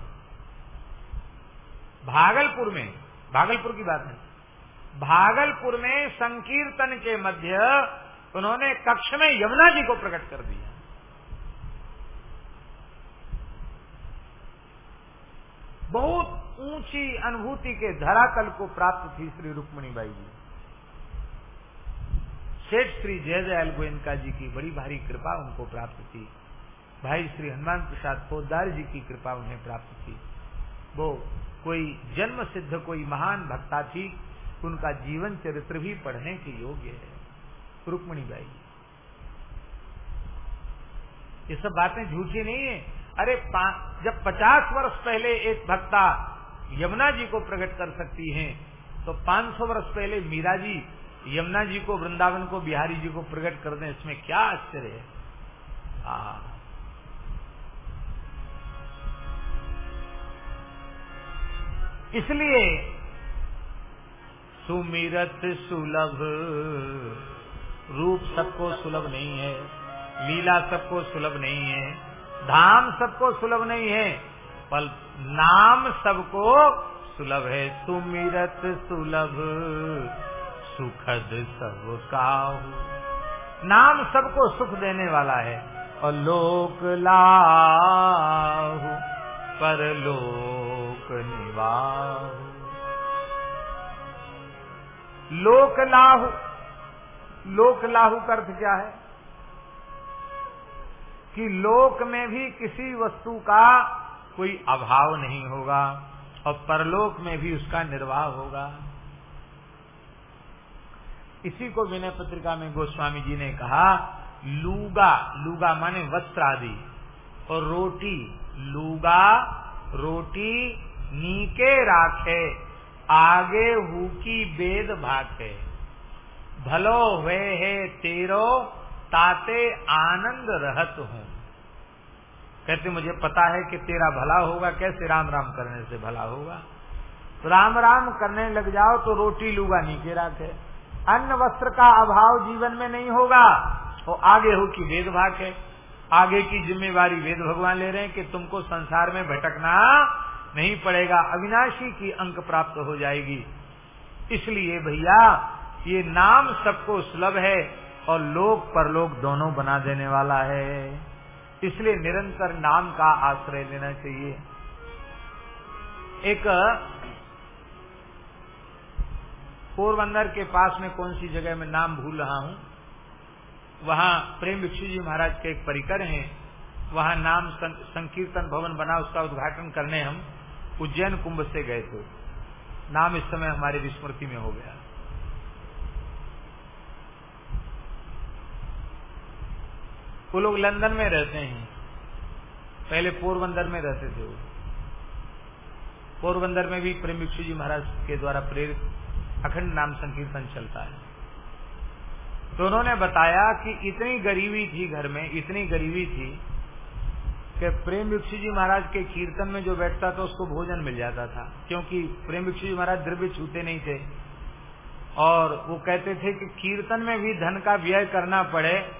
Speaker 1: भागलपुर में, भागलपुर की बात है। भागलपुर में संकीर्तन के मध्य उन्होंने कक्ष में यमुना जी को प्रकट कर दिया। बहुत ऊँची अनुभूति के धरातल को प्राप्त थी श्री रुक्मणी बाई जी। सेठ श्री जय दयाल गोयनका जी की बड़ी भारी कृपा उनको प्राप्त थी। भाई श्री हनुमान प्रसाद पोदार जी की कृपा उन्हें प्राप्त थी। वो कोई जन्म सिद्ध कोई महान भक्ता थी, उनका जीवन चरित्र भी पढ़ने के योग्य है। रुक्मणी बाई ये सब बातें झूठी नहीं है। अरे जब पचास वर्ष पहले एक भक्ता यमुना जी को प्रकट कर सकती हैं तो 500 वर्ष पहले मीरा जी यमुना जी को, वृंदावन को, बिहारी जी को प्रकट कर दें, इसमें क्या आश्चर्य है। इसलिए सुमिरत सुलभ, रूप सबको सुलभ नहीं है, लीला सबको सुलभ नहीं है। धाम सबको सुलभ नहीं है, पर नाम सबको सुलभ है। सुमिरत सुलभ, सुखद सब काहू। नाम सबको सुख देने वाला है, और लोक लाहू, पर लोक निवाहु। लोक लाहु लोक लाहु का अर्थ क्या है? कि लोक में भी किसी वस्तु का कोई अभाव नहीं होगा और परलोक में भी उसका निर्वाह होगा। इसी को विनय पत्रिका में गोस्वामी जी ने कहा, लूगा लूगा माने वस्त्र आदि, और रोटी, लूगा, रोटी नीके राखे, आगे हुकी बेद भाखे। भलो हुए है तेरो, ताते आनंद रहत हूँ। कहते, मुझे पता है कि तेरा भला होगा, कैसे राम राम करने से भला होगा? तो राम राम करने लग जाओ तो रोटी लूगा, नीचे राखे। अन्न वस्त्र का अभाव जीवन में नहीं होगा और तो आगे हो कि वेद भाग है। आगे की जिम्मेवारी वेद भगवान ले रहे हैं कि तुमको संसार में भटकना नहीं पड़ेगा, अविनाशी की अंक प्राप्त हो जाएगी। इसलिए भैया, ये नाम सबको सुलभ है और लोक परलोक दोनों बना देने वाला है। इसलिए निरंतर नाम का आश्रय लेना चाहिए। एक, पोरबंदर के पास में कौन सी जगह में नाम भूल रहा हूँ? वहाँ प्रेम भिक्षु जी महाराज के एक परिकर हैं। वहाँ नाम संकीर्तन भवन बना, उसका उद्घाटन करने हम उज्जैन कुंभ से गए थे। नाम इस समय हमारी विस्मृति में हो गया। वो लोग लंदन में रहते हैं। पहले पोरबंदर में रहते थे वो। पोरबंदर में भी प्रेम भिक्षु जी महाराज के द्वारा प्रेरित अखंड नाम संकीर्तन चलता है। तो उन्होंने बताया कि इतनी गरीबी थी घर में, इतनी गरीबी थी कि प्रेम भिक्षु जी महाराज के कीर्तन में जो बैठता था, उसको भोजन मिल जाता था। क्योंकि प्रेम भिक्षु जी महाराज द्रव्य छूते नहीं थे। और वो कहते थे कि कीर्तन में भी धन का व्यय करना पड़े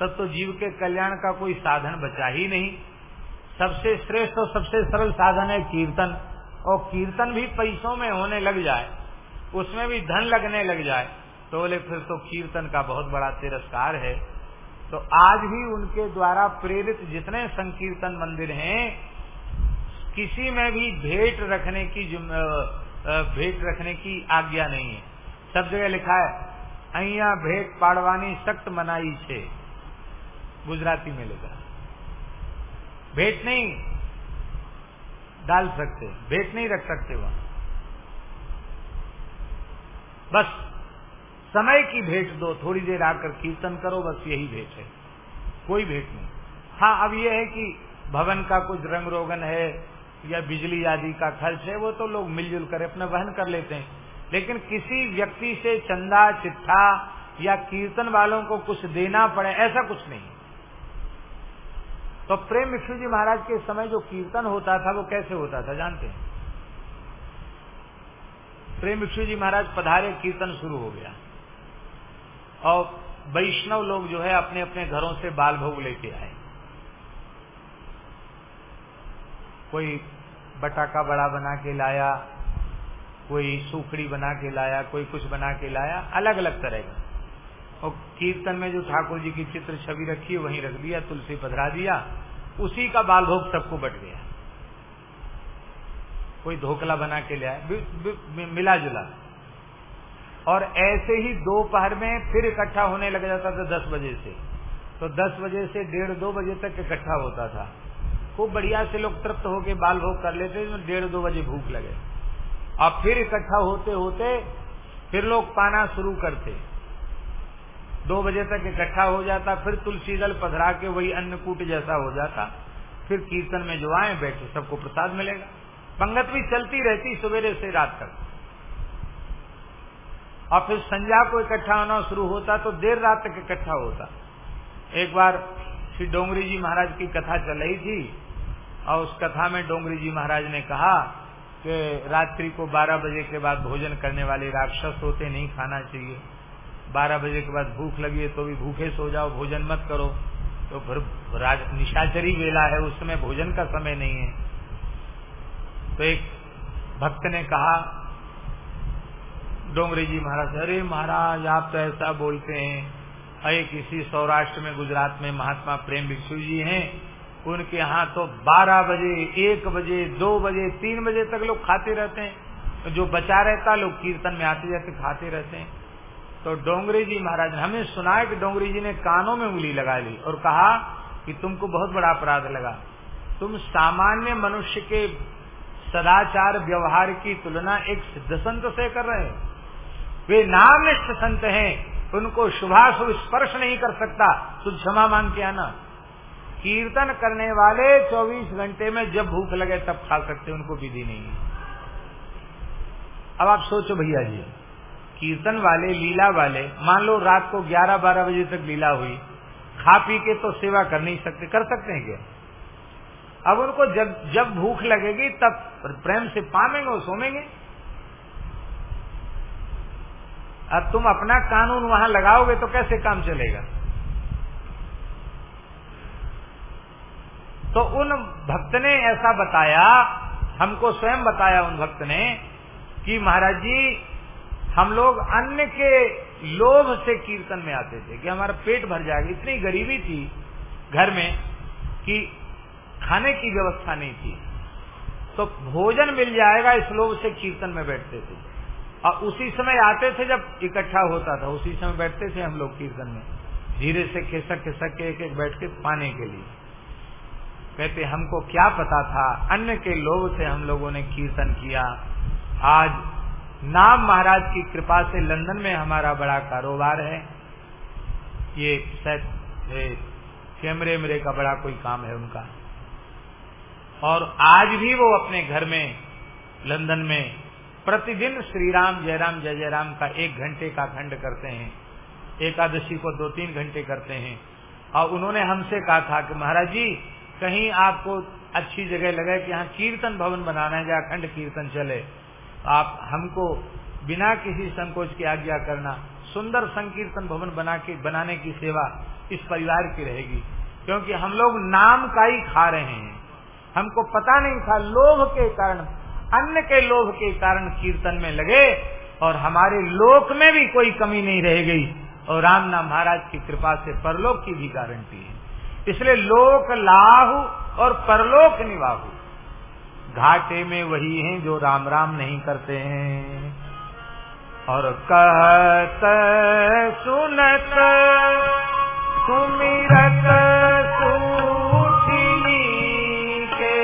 Speaker 1: तब तो जीव के कल्याण का कोई साधन बचा ही नहीं। सबसे श्रेष्ठ और सबसे सरल साधन है कीर्तन। और कीर्तन भी पैसों में होने लग जाए, उसमें भी धन लगने लग जाए तो बोले फिर तो कीर्तन का बहुत बड़ा तिरस्कार है। तो आज भी उनके द्वारा प्रेरित जितने संकीर्तन मंदिर हैं, किसी में भी भेंट रखने की भेंट रखने की आज्ञा नहीं है। सब जगह लिखा है, अहिया भेंट पाड़वानी सख्त मनाई छे। गुजराती में लिखा भेंट नहीं। डाल सकते। भेंट नहीं रख सकते वहाँ। बस, समय की भेंट दो। थोड़ी देर आकर कीर्तन करो, बस यही भेंट है। कोई भेंट नहीं। हाँ अब यह है कि भवन का कुछ रंग रोगन है या बिजली आदि का खर्च है, वो तो लोग मिलजुल कर अपना वहन कर लेते हैं। लेकिन किसी व्यक्ति से चंदा, चिट्ठा या कीर्तन वालों को कुछ देना पड़े, ऐसा कुछ नहीं। तो प्रेम विष्णु जी महाराज के समय जो कीर्तन होता था, वो कैसे होता था, जानते हैं? प्रेम विष्णु जी महाराज पधारे, कीर्तन शुरू हो गया। और वैष्णव लोग जो है अपने अपने घरों से बाल भोग लेके आए। कोई बटाका बड़ा बना के लाया, कोई सूखड़ी बना के लाया, कोई कुछ बना के लाया अलग अलग तरह का। और कीर्तन में जो ठाकुर जी की चित्र छवि रखी, वहीं रख दिया, तुलसी पधरा दिया उसी का बाल भोग सबको बट गया। कोई धोखला बना के लिया मिला जुला और ऐसे ही दोपहर में फिर इकट्ठा होने लग जाता था दस बजे से। तो दस बजे से डेढ़ दो बजे तक इकट्ठा होता था। खूब बढ़िया से लोग तृप्त होके बाल भोग कर लेते डेढ़ दो बजे भूख लगे। और फिर इकट्ठा होते होते फिर लोग पाना शुरू करते। दो बजे तक इकट्ठा हो जाता, फिर तुलसी दल पधरा के वही अन्नकूट जैसा हो जाता। फिर कीर्तन में जो आए, बैठे, सबको प्रसाद मिलेगा। पंगत भी चलती रहती सवेरे से रात तक। और फिर संध्या को इकट्ठा होना शुरू होता तो देर रात तक इकट्ठा होता। एक बार श्री डोंगरी जी महाराज की कथा चल रही थी, और उस कथा में डोंगरी जी महाराज ने कहा कि रात्रि को 12 बजे के बाद भोजन करने वाले राक्षस होते नहीं खाना चाहिए। 12 बजे के बाद भूख लगी है तो भी भूखे सो जाओ, भोजन मत करो। तो फिर निशाचरी वेला है, उस समय भोजन का समय नहीं है। तो एक भक्त ने कहा, डोंगरी जी महाराज, अरे महाराज, आप तो ऐसा बोलते हैं। अरे, किसी सौराष्ट्र में, गुजरात में महात्मा प्रेम भिक्षु जी हैं। उनके यहाँ तो 12 बजे, एक बजे, दो बजे, तीन बजे तक लोग खाते रहते हैं। जो बचा रहता लोग कीर्तन में आते जाते खाते रहते हैं। तो डोंगरी जी महाराज ने हमें सुनाया कि डोंगरी जी ने कानों में उंगली लगा ली और कहा कि तुमको बहुत बड़ा अपराध लगा। तुम सामान्य मनुष्य के सदाचार व्यवहार की तुलना एक सिद्ध संत से कर रहे हैं। वे नामनिष्ठ संत हैं, उनको शुभाशुभ स्पर्श नहीं कर सकता। तो क्षमा मांग के आना। कीर्तन करने वाले 24 घंटे में जब भूख लगे तब खा सकते उनको विधि नहीं है। अब आप सोचो भैया जी। कीर्तन वाले, लीला वाले, मान लो रात को 11-12 बजे तक लीला हुई, खा पी के तो सेवा कर नहीं सकते, कर सकते हैं क्या? अब उनको जब जब भूख लगेगी, तब प्रेम से पामेंगे और सोमेंगे। अब तुम अपना कानून वहाँ लगाओगे तो कैसे काम चलेगा? तो उन भक्त ने ऐसा बताया, हमको स्वयं बताया उन भक्त ने, कि महाराज जी हम लोग अन्य के लोभ से कीर्तन में आते थे कि हमारा पेट भर जाएगा। इतनी गरीबी थी घर में कि खाने की व्यवस्था नहीं थी। तो भोजन मिल जाएगा, इस लोभ से कीर्तन में बैठते थे। और उसी समय आते थे जब इकट्ठा होता था, उसी समय बैठते थे हम लोग कीर्तन में। धीरे से खिसक खिसक के एक एक बैठ के पाने के लिए। कहते, हमको क्या पता था? अन्य के लोभ से हम लोगों ने कीर्तन किया। आज नाम महाराज की कृपा से लंदन में हमारा बड़ा कारोबार है। ये कैमरे मेरे का बड़ा कोई काम है उनका। और आज भी वो अपने घर में, लंदन में, प्रतिदिन श्री राम जयराम, जय जयराम का एक घंटे का खंड करते हैं। एकादशी को दो तीन घंटे करते हैं। और उन्होंने हमसे कहा था कि महाराज जी, कहीं आपको अच्छी जगह लगे कि यहाँ कीर्तन भवन बनाना है, जहाँ अखंड कीर्तन चले। आप हमको बिना किसी संकोच की आज्ञा करना, सुंदर संकीर्तन भवन बना के, बनाने की सेवा इस परिवार की रहेगी। क्योंकि हम लोग नाम का ही खा रहे हैं। हमको पता नहीं था लोभ के कारण अन्न के लोभ के कारण कीर्तन में लगे और हमारे लोक में भी कोई कमी नहीं रह गई। और रामनाम महाराज की कृपा से परलोक की भी गारंटी है। इसलिए लोक लाहु और परलोक निवाहु। घाटे में वही हैं जो राम राम नहीं करते हैं। और कहत सुनत, सुमिरत सूठी के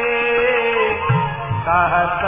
Speaker 1: कहत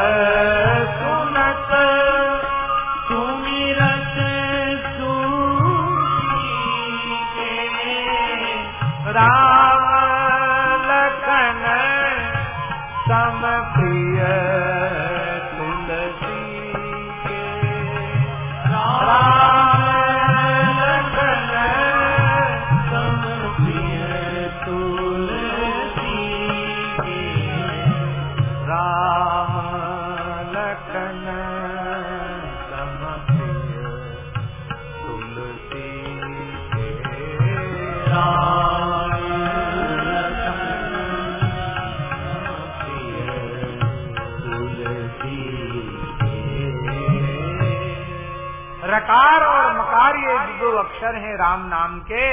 Speaker 1: राम नाम के,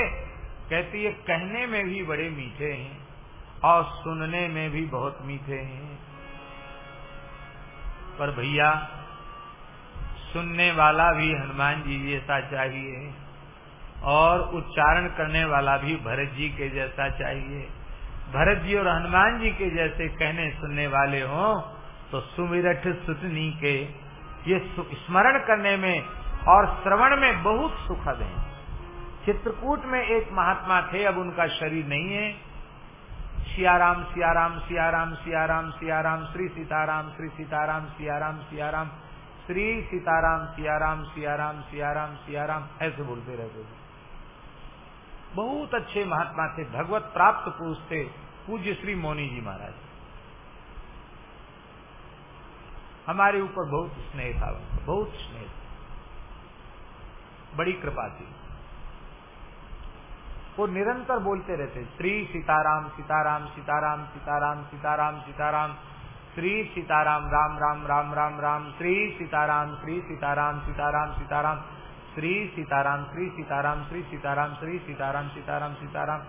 Speaker 1: कहती है, कहने में भी बड़े मीठे हैं और सुनने में भी बहुत मीठे हैं। पर भैया, सुनने वाला भी हनुमान जी जैसा चाहिए और उच्चारण करने वाला भी भरत जी के जैसा चाहिए। भरत जी और हनुमान जी के जैसे कहने सुनने वाले हों तो सुमिरठ सुतनी के ये स्मरण करने में और श्रवण में बहुत सुखद है। चित्रकूट में एक महात्मा थे, अब उनका शरीर नहीं है। सियाराम सियाराम सियाराम सियाराम सियाराम, श्री सीताराम श्री सीताराम, सियाराम सियाराम, श्री सीताराम, सियाराम सियाराम सियाराम सियाराम, ऐसे बोलते रहते थे। बहुत अच्छे महात्मा थे, भगवत प्राप्त पुरुष थे, पूज्य श्री मोनी जी महाराज। हमारे ऊपर बहुत स्नेह था बहुत स्नेह। बड़ी कृपा थी। वो निरंतर बोलते रहते श्री सीताराम सीताराम सीताराम सीताराम सीताराम सीताराम, श्री सीताराम, राम राम राम राम राम, श्री सीताराम श्री सीताराम सीताराम सीताराम, श्री सीताराम श्री सीताराम श्री सीताराम श्री सीताराम सीताराम सीताराम,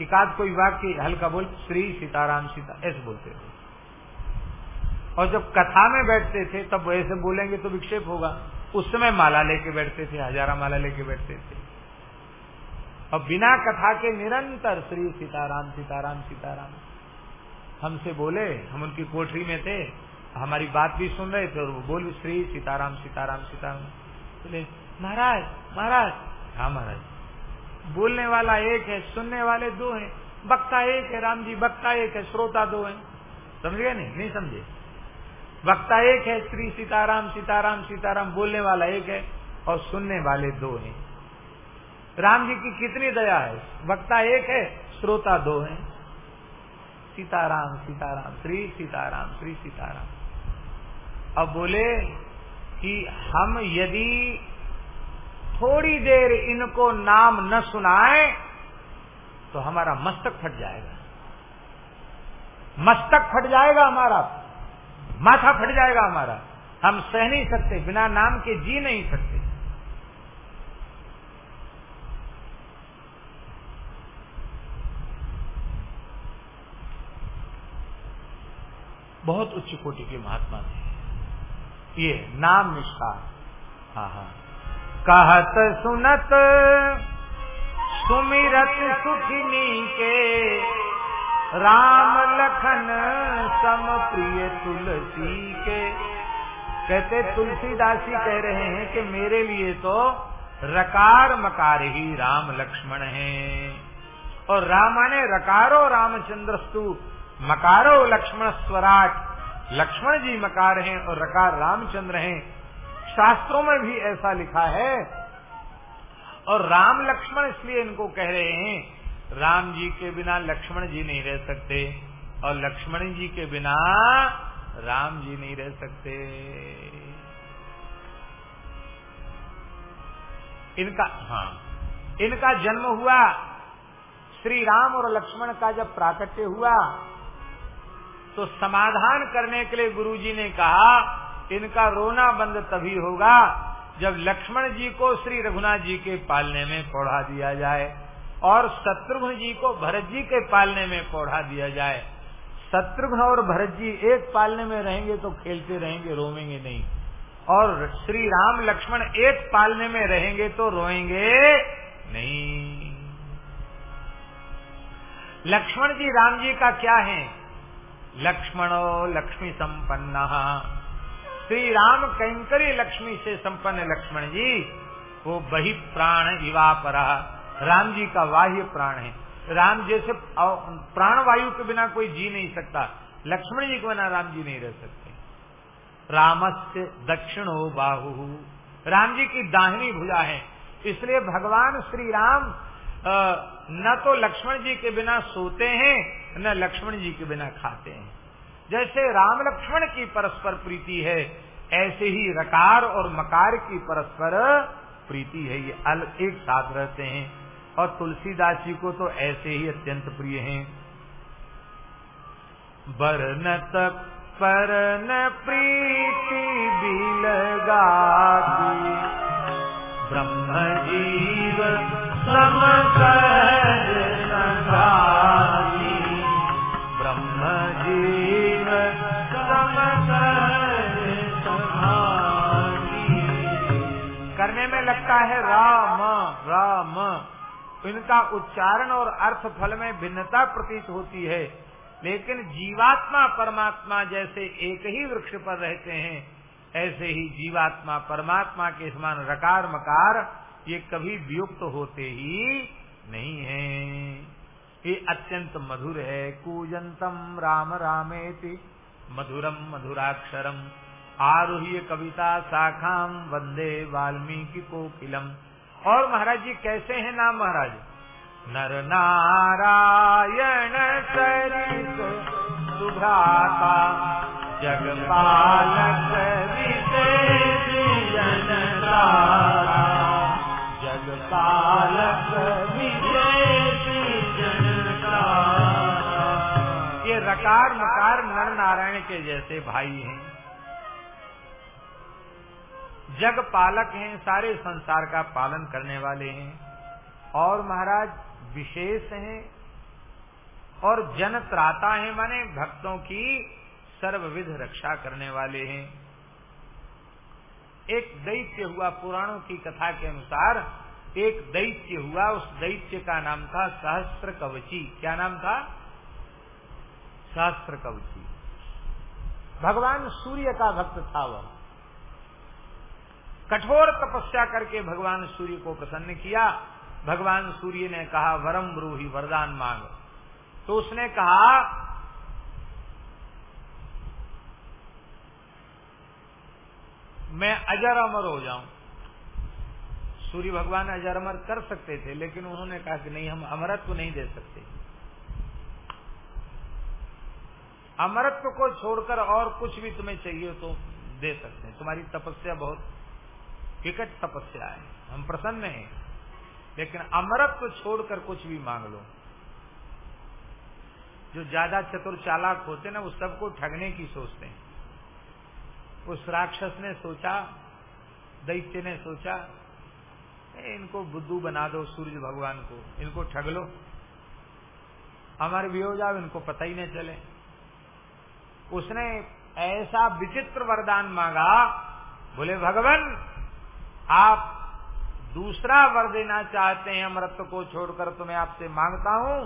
Speaker 1: एकाध कोई वाक्य हल्का बोल, श्री सीताराम, सीता, ऐसे बोलते थे और जब कथा में बैठते थे, तब ऐसे बोलेंगे तो विक्षेप होगा। उस समय माला लेके बैठते थे, हजारा माला लेके बैठते थे। और बिना कथा के निरंतर श्री सीताराम सीताराम सीताराम। हमसे बोले, हम उनकी कोठरी में थे, हमारी बात भी सुन रहे थे और वो बोल, श्री सीताराम सीताराम सीताराम। बोले, महाराज महाराज। हाँ महाराज। बोलने वाला एक है, सुनने वाले दो हैं। वक्ता एक है, राम जी, वक्ता एक है, श्रोता दो हैं। समझ गए नहीं? नहीं समझे? वक्ता एक है, श्री सीताराम सीताराम सीताराम बोलने वाला एक है और सुनने वाले दो हैं। राम जी की कितनी दया है? वक्ता एक है, श्रोता दो हैं। सीताराम सीताराम, श्री सीताराम श्री सीताराम। अब बोले कि हम यदि थोड़ी देर इनको नाम न सुनाए तो हमारा मस्तक फट जाएगा। मस्तक फट जाएगा हमारा। माथा फट जाएगा हमारा। हम सह नहीं सकते, बिना नाम के जी नहीं सकते। बहुत उच्च कोटि के महात्मा थे। ये नाम निष्ठा हाँ कहत सुनत, सुमिरत सुखिनी के, राम लखन सम प्रिय तुलसी के। कहते, तुलसीदासी कह रहे हैं कि मेरे लिए तो रकार मकार ही राम लक्ष्मण हैं। और रामाने रकारो रामचंद्रस्तु मकारो लक्ष्मण स्वराट लक्ष्मण जी मकार हैं और रकार रामचंद्र हैं। शास्त्रों में भी ऐसा लिखा है। और राम लक्ष्मण इसलिए इनको कह रहे हैं, राम जी के बिना लक्ष्मण जी नहीं रह सकते और लक्ष्मण जी के बिना राम जी नहीं रह सकते। इनका हाँ इनका जन्म हुआ। श्री राम और लक्ष्मण का जब प्राकट्य हुआ तो समाधान करने के लिए गुरुजी ने कहा, इनका रोना बंद तभी होगा जब लक्ष्मण जी को श्री रघुनाथ जी के पालने में पौधा दिया जाए और शत्रुघ्न जी को भरत जी के पालने में पौधा दिया जाए। शत्रुघ्न और भरत जी एक पालने में रहेंगे तो खेलते रहेंगे, रोवेंगे नहीं। और श्री राम लक्ष्मण एक पालने में रहेंगे तो रोएँगे नहीं। लक्ष्मण जी, राम जी का क्या है? लक्ष्मणो लक्ष्मी संपन्न। श्री राम कैंकरी लक्ष्मी से संपन्न लक्ष्मण जी, वो बही प्राण इवा पर राम जी का बाह्य प्राण है। राम जैसे प्राण वायु के बिना कोई जी नहीं सकता। लक्ष्मण जी के बिना राम जी नहीं रह सकते। रामस्य दक्षिणो बाहु। राम जी की दाहिनी भुजा है। इसलिए भगवान श्री राम न तो लक्ष्मण जी के बिना सोते हैं न लक्ष्मण जी के बिना खाते हैं। जैसे राम लक्ष्मण की परस्पर प्रीति है, ऐसे ही रकार और मकार की परस्पर प्रीति है। ये अल एक साथ रहते हैं। और तुलसीदास जी को तो ऐसे ही अत्यंत प्रिय हैं। बरन तक परन प्रीति बिलगाती।
Speaker 2: ब्रह्म जीव समकर
Speaker 1: लगता है राम राम। इनका उच्चारण और अर्थ फल में भिन्नता प्रतीत होती है। लेकिन जीवात्मा परमात्मा जैसे एक ही वृक्ष पर रहते हैं ऐसे ही जीवात्मा परमात्मा के समान रकार मकार ये कभी वियुक्त होते ही नहीं है। ये अत्यंत मधुर है। कूजंतम राम रामेति मधुरम मधुराक्षरम। आरोह्य कविता शाखाम वंदे वाल्मीकि कोकिलम। और महाराज जी, कैसे हैं नाम महाराज? नर नारायण सरित सुभ्राता, जगपालक जनता जगपालक ये रकार मकार नर नारायण के जैसे भाई हैं। जग पालक हैं, सारे संसार का पालन करने वाले हैं। और महाराज, विशेष हैं और जन त्राता हैं, माने भक्तों की सर्वविध रक्षा करने वाले हैं। एक दैत्य हुआ, पुराणों की कथा के अनुसार, एक दैत्य हुआ, उस दैत्य का नाम था सहस्त्र कवची। क्या नाम था? सहस्त्र कवची। भगवान सूर्य का भक्त था वह। कठोर तपस्या करके भगवान सूर्य को प्रसन्न किया। भगवान सूर्य ने कहा, वरम रूही वरदान मांग। तो उसने कहा, मैं अजर अमर हो जाऊँ। सूर्य भगवान अजर अमर कर सकते थे, लेकिन उन्होंने कहा कि नहीं, हम अमरत्व नहीं दे सकते। अमरत्व को छोड़कर और कुछ भी तुम्हें चाहिए तो दे सकते हैं। तुम्हारी तपस्या बहुत विकट तपस्या है। हम प्रसन्न हैं। लेकिन अमरत्व छोड़कर कुछ भी मांग लो। जो ज़्यादा चतुर चालाक होते ना, वो सबको ठगने की सोचते हैं। उस राक्षस ने सोचा, दैत्य ने सोचा इनको बुद्धू बना दो, सूर्य भगवान को, इनको ठग लो। हमारे भी हो जाओ, इनको पता ही नहीं चले। उसने ऐसा विचित्र वरदान मांगा, बोले, भगवान आप दूसरा वर देना चाहते हैं अमृत को छोड़कर तो मैं आपसे माँगता हूँ,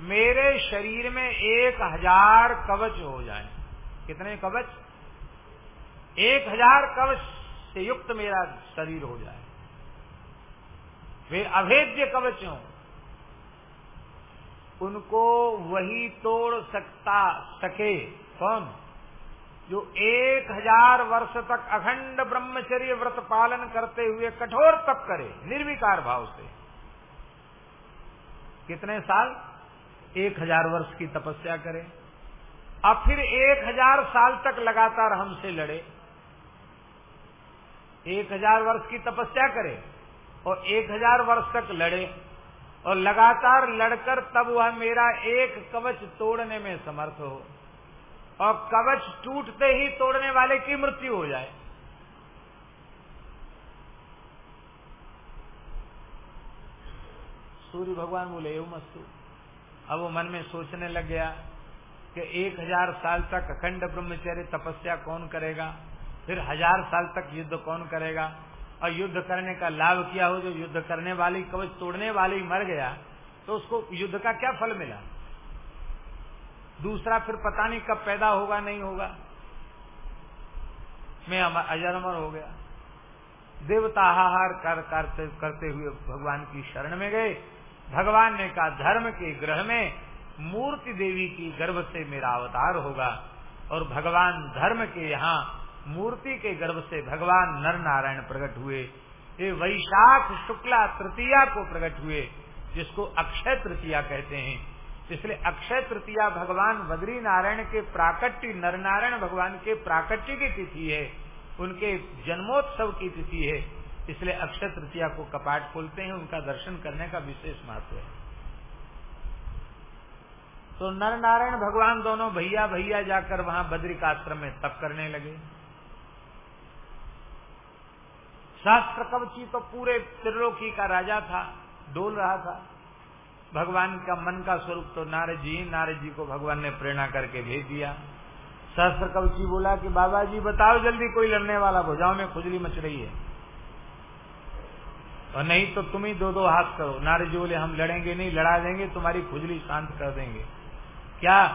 Speaker 1: मेरे शरीर में एक हज़ार कवच हो जाए। कितने कवच? एक हज़ार कवच से युक्त मेरा शरीर हो जाए। वे अभेद्य कवच हों। उनको वही तोड़ सकता सके कौन? जो एक हज़ार वर्ष तक अखंड ब्रह्मचर्य व्रत पालन करते हुए कठोर तप करे, निर्विकार भाव से। कितने साल? एक हज़ार वर्ष की तपस्या करे। अब फिर एक हज़ार साल तक लगातार हमसे लड़े। एक हज़ार वर्ष की तपस्या करे और एक हज़ार वर्ष तक लड़े और लगातार लड़कर तब वह मेरा एक कवच तोड़ने में समर्थ हो। और कवच टूटते ही तोड़ने वाले की मृत्यु हो जाए। सूर्य भगवान बोले, एवं मस्तु अब वो मन में सोचने लग गया कि एक हज़ार साल तक अखंड ब्रह्मचर्य तपस्या कौन करेगा? फिर हज़ार साल तक युद्ध कौन करेगा? और युद्ध करने का लाभ किया हो? जो युद्ध करने वाली, कवच तोड़ने वाली मर गया तो उसको युद्ध का क्या फल मिला? दूसरा फिर पता नहीं कब पैदा होगा, नहीं होगा। मैं अजर अमर हो गया। देवता हाहार कर करते करते हुए भगवान की शरण में गए। भगवान ने कहा, धर्म के ग्रह में मूर्ति देवी की गर्भ से मेरा अवतार होगा और भगवान धर्म के यहाँ मूर्ति के गर्भ से भगवान नर नारायण प्रकट हुए। ये वैशाख शुक्ला तृतीया को प्रकट हुए, जिसको अक्षय तृतीया कहते हैं। इसलिए अक्षय तृतीया भगवान बद्री नारायण के प्राकट्य नर नारायण भगवान के प्राकट्य की तिथि है। उनके जन्मोत्सव की तिथि है। इसलिए अक्षय तृतीया को कपाट खोलते हैं, उनका दर्शन करने का विशेष महत्व है। तो नर नारायण भगवान दोनों भैया भैया जाकर वहाँ बद्री बद्रिकाश्रम में तप करने लगे। शास्त्र कवची तो पूरे त्रिलोकी का राजा था, डोल रहा था। भगवान का मन का स्वरूप तो नारद जी नारद जी को भगवान ने प्रेरणा करके भेज दिया। सहस्त्र कवची बोला कि बाबा जी, बताओ जल्दी कोई लड़ने वाला भुजाओं में खुजली मच रही है। और नहीं तो तुम ही दो दो हाथ करो। नारद जी बोले, हम लड़ेंगे नहीं, लड़ा देंगे, तुम्हारी खुजली शांत कर देंगे। क्या?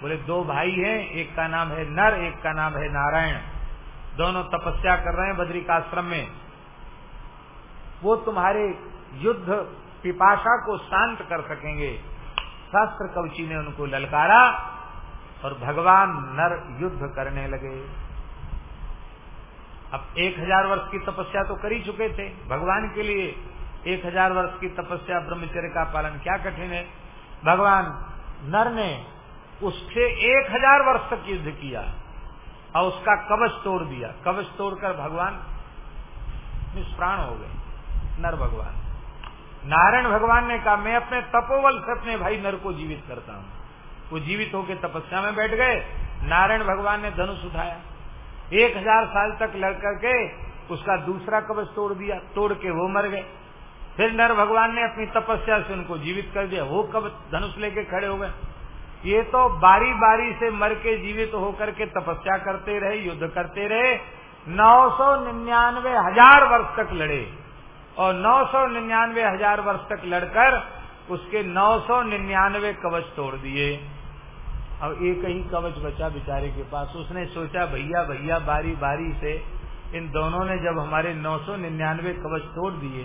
Speaker 1: बोले, दो भाई हैं, एक का नाम है नर, एक का नाम है नारायण। दोनों तपस्या कर रहे हैं बद्रिकाश्रम में। वो तुम्हारे युद्ध पिपाशा को शांत कर सकेंगे। शस्त्र कवची ने उनको ललकारा और भगवान नर युद्ध करने लगे। अब एक हज़ार वर्ष की तपस्या तो कर ही चुके थे। भगवान के लिए एक हज़ार वर्ष की तपस्या ब्रह्मचर्य का पालन क्या कठिन है? भगवान नर ने उससे एक हज़ार वर्ष तक युद्ध किया और उसका कवच तोड़ दिया। कवच तोड़कर भगवान निष्प्राण हो गए। नर भगवान। नारायण भगवान ने कहा, मैं अपने तपोवल से अपने भाई नर को जीवित करता हूँ। वो जीवित होकर तपस्या में बैठ गए। नारायण भगवान ने धनुष उठाया। एक हज़ार साल तक लड़ करके उसका दूसरा कवच तोड़ दिया, तोड़ के वो मर गए। फिर नर भगवान ने अपनी तपस्या से उनको जीवित कर दिया। वो कवच धनुष लेके खड़े हो गए। ये तो बारी बारी से मर के जीवित होकर के तपस्या करते रहे, युद्ध करते रहे। नौ सौ निन्यानवे हज़ार वर्ष तक लड़े। और नौ सौ निन्यानवे हज़ार वर्ष तक लड़कर उसके नौ सौ निन्यानवे कवच तोड़ दिए। अब एक ही कवच बचा बेचारे के पास। उसने सोचा, भैया भैया, बारी बारी से। इन दोनों ने जब हमारे नौ सौ निन्यानवे कवच तोड़ दिए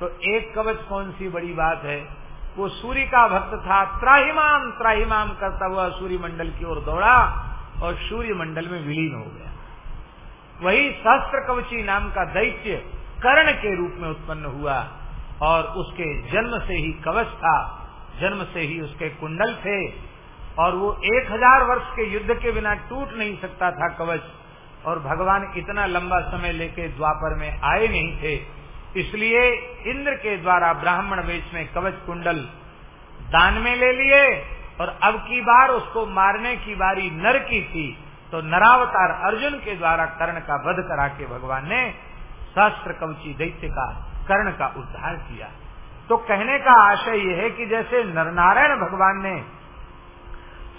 Speaker 1: तो एक कवच कौन सी बड़ी बात है? वो सूर्य का भक्त था। त्राहिमाम त्राहिमाम करता हुआ सूर्य मंडल की ओर दौड़ा और सूर्य मंडल में विलीन हो गया। वही सहस्त्र कवची नाम का दैत्य कर्ण के रूप में उत्पन्न हुआ और उसके जन्म से ही कवच था, जन्म से ही उसके कुंडल थे और वो एक हज़ार वर्ष के युद्ध के बिना टूट नहीं सकता था कवच और भगवान इतना लंबा समय लेके द्वापर में आए नहीं थे। इसलिए इंद्र के द्वारा ब्राह्मण वेश में कवच कुंडल दान में ले लिए और अब की बार उसको मारने की बारी नर की थी तो नरावतार अर्जुन के द्वारा कर्ण का वध करा के भगवान ने शास्त्र कवची दैत्य का, कर्ण का उद्धार किया। तो कहने का आशय यह है कि जैसे नरनारायण भगवान ने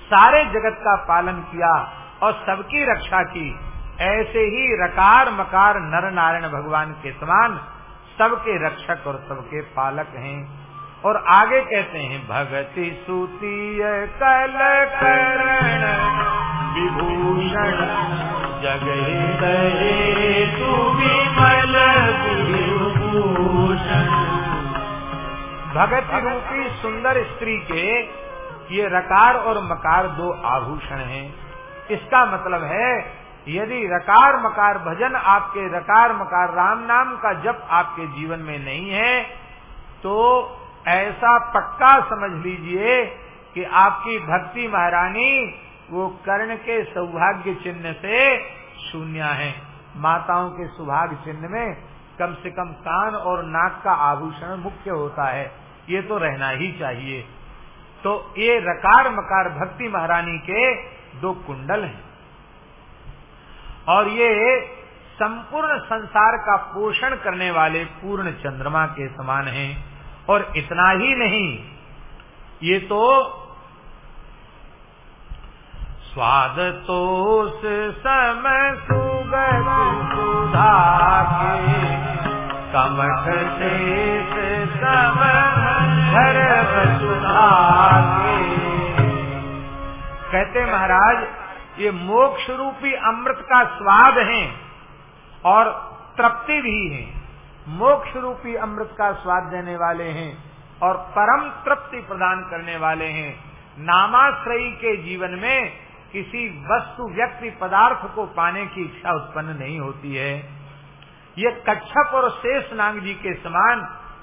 Speaker 1: सारे जगत का पालन किया और सबकी रक्षा की, ऐसे ही रकार मकार नर नारायण भगवान के समान सबके रक्षक और सबके पालक हैं। और आगे कहते हैं, भगति सुतीय कल करण विभूषण जग सुविमल विभूषण भगत रूपी सुंदर स्त्री के ये रकार और मकार दो आभूषण हैं। इसका मतलब है, यदि रकार मकार भजन आपके रकार मकार राम नाम का जप आपके जीवन में नहीं है तो ऐसा पक्का समझ लीजिए कि आपकी भक्ति महारानी वो कर्ण के सौभाग्य चिन्ह से शून्य है। माताओं के सुभाग चिन्ह में कम से कम कान और नाक का आभूषण मुख्य होता है। ये तो रहना ही चाहिए। तो ये रकार मकार भक्ति महारानी के दो कुंडल हैं। और ये संपूर्ण संसार का पोषण करने वाले पूर्ण चंद्रमा के समान हैं। और इतना ही नहीं, ये तो स्वाद तो सम सुगत सुधा के कमठ से सम हर सुधा के कहते महाराज, ये मोक्ष रूपी अमृत का स्वाद है और तृप्ति भी है। मोक्ष रूपी अमृत का स्वाद देने वाले हैं और परम तृप्ति प्रदान करने वाले हैं। नामाश्रयी के जीवन में किसी वस्तु, व्यक्ति, पदार्थ को पाने की इच्छा उत्पन्न नहीं होती है। ये कच्छप और शेष नाग जी के समान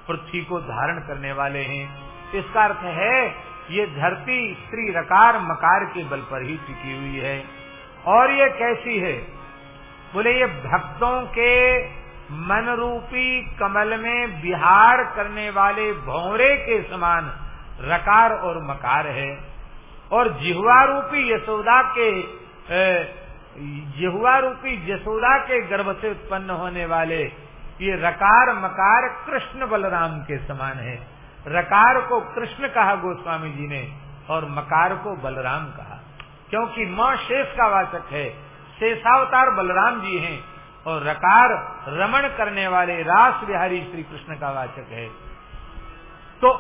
Speaker 1: पृथ्वी को धारण करने वाले हैं। इसका अर्थ है, ये धरती स्त्री रकार मकार के बल पर ही टिकी हुई है। और ये कैसी है? बोले, ये भक्तों के मन रूपी कमल में बिहार करने वाले भौरे के समान रकार और मकार है। और जिहवा रूपी यशोदा के जिहवा रूपी यशोदा के गर्भ से उत्पन्न होने वाले ये रकार मकार कृष्ण बलराम के समान है। रकार को कृष्ण कहा गोस्वामी जी ने और मकार को बलराम कहा। क्योंकि माँ शेष का वाचक है, शेषावतार बलराम जी हैं और रकार रमण करने वाले रास बिहारी श्री कृष्ण का वाचक है। तो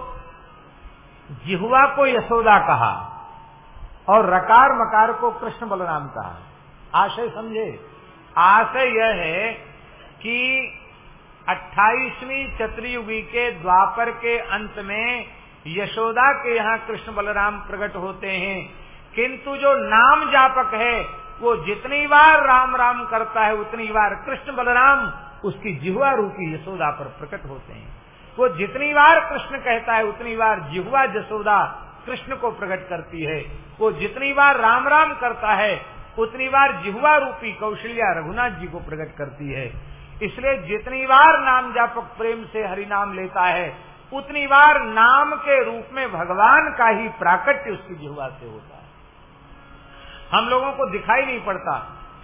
Speaker 1: जिहुआ को यशोदा कहा और रकार मकार को कृष्ण बलराम कहा। आशय समझे। आशय यह है कि 28वीं चतुर्युगी के द्वापर के अंत में यशोदा के यहाँ कृष्ण बलराम प्रकट होते हैं। किंतु जो नाम जापक है, वो जितनी बार राम राम करता है, उतनी बार कृष्ण बलराम उसकी जिहुआ रूपी यशोदा पर प्रकट होते हैं। वो जितनी बार कृष्ण कहता है, उतनी बार जिहुआ यशोदा कृष्ण को प्रकट करती है। वो जितनी बार राम राम करता है, उतनी बार जिहुआ रूपी कौशल्या रघुनाथ जी को प्रकट करती है। इसलिए जितनी बार नाम जापक प्रेम से हरि नाम लेता है, उतनी बार नाम के रूप में भगवान का ही प्राकट्य उसकी जिहुआ से होता है। हम लोगों को दिखाई नहीं पड़ता,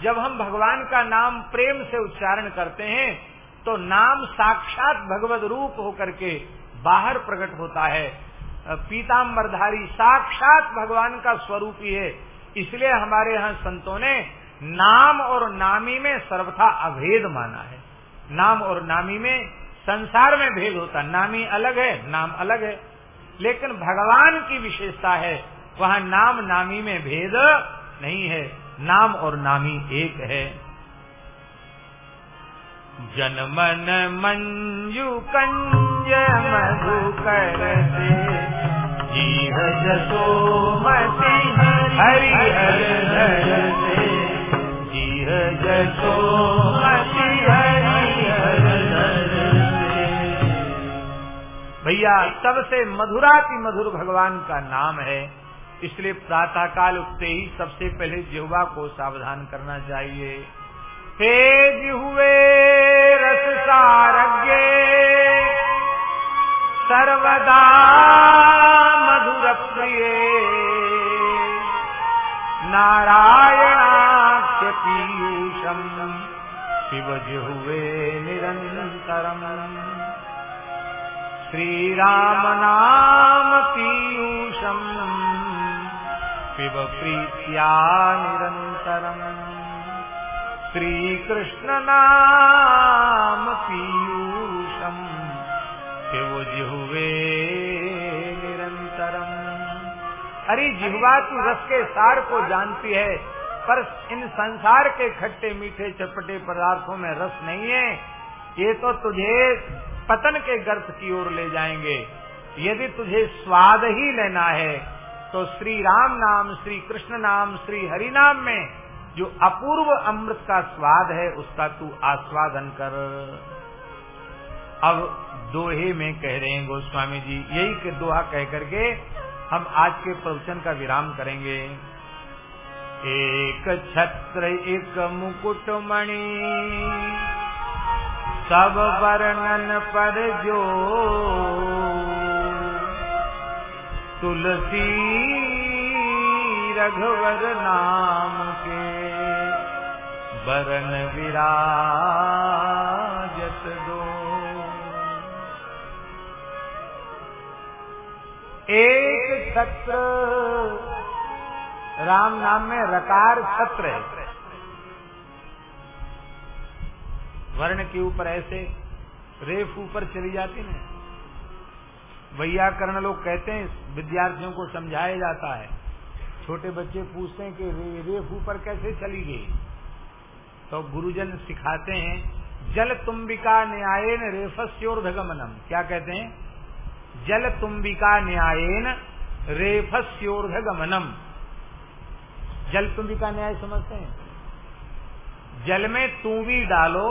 Speaker 1: जब हम भगवान का नाम प्रेम से उच्चारण करते हैं तो नाम साक्षात भगवत रूप होकर के बाहर प्रकट होता है। पीताम्बरधारी साक्षात भगवान का स्वरूप ही। है इसलिए हमारे यहाँ संतों ने नाम और नामी में सर्वथा अभेद माना है। नाम और नामी में संसार में भेद होता। नामी अलग है, नाम अलग है। लेकिन भगवान की विशेषता है, वहाँ नाम नामी में भेद नहीं है। नाम और नामी एक है।
Speaker 2: जनमन मंजू कंज
Speaker 1: भैया सबसे मधुरा की मधुर भगवान का नाम है। इसलिए प्रातः काल उठते ही सबसे पहले जिहवा को सावधान करना चाहिए। हे जिहुए रस सारज्ञ सर्वदा मधुर प्रिय नारायणाख्य पीयूषम शिव जिहुए निरंतरम श्री राम नाम पीयूषम पिब प्रीत्या निरन्तरम् श्रीकृष्ण नाम पीयूषम् पिब जिहुवे निरंतरम। अरे जिहवा तू रस के सार को जानती है पर इन संसार के खट्टे मीठे चटपटे पदार्थों में रस नहीं है। ये तो तुझे पतन के गर्त की ओर ले जाएँगे। यदि तुझे स्वाद ही लेना है तो श्री राम नाम श्री कृष्ण नाम श्री हरि नाम में जो अपूर्व अमृत का स्वाद है उसका तू आस्वादन कर। अब दोहे में कह रहे हैं गोस्वामी जी, यही के दोहा कह करके हम आज के प्रवचन का विराम करेंगे। एक छत्र, एक मुकुट मणि, सब वर्णन पर जो। तुलसी, रघुवर नाम के वरण विराजत एक छत्र राम नाम में रकार छत्र है। वर्ण के ऊपर ऐसे रेफ ऊपर चली जाती ना वैयाकरण लोग कहते हैं विद्यार्थियों को समझाया जाता है। छोटे बच्चे पूछते हैं कि रे, रेफ ऊपर कैसे चली गई? तो गुरुजन सिखाते हैं जल तुम्बिका न्यायन रेफस्योर्धगमनम। क्या कहते हैं? जल तुम्बिका न्यायन रेफस्योर्ध गमनम जल तुम्बिका न्याय समझते हैं? जल में तूवी डालो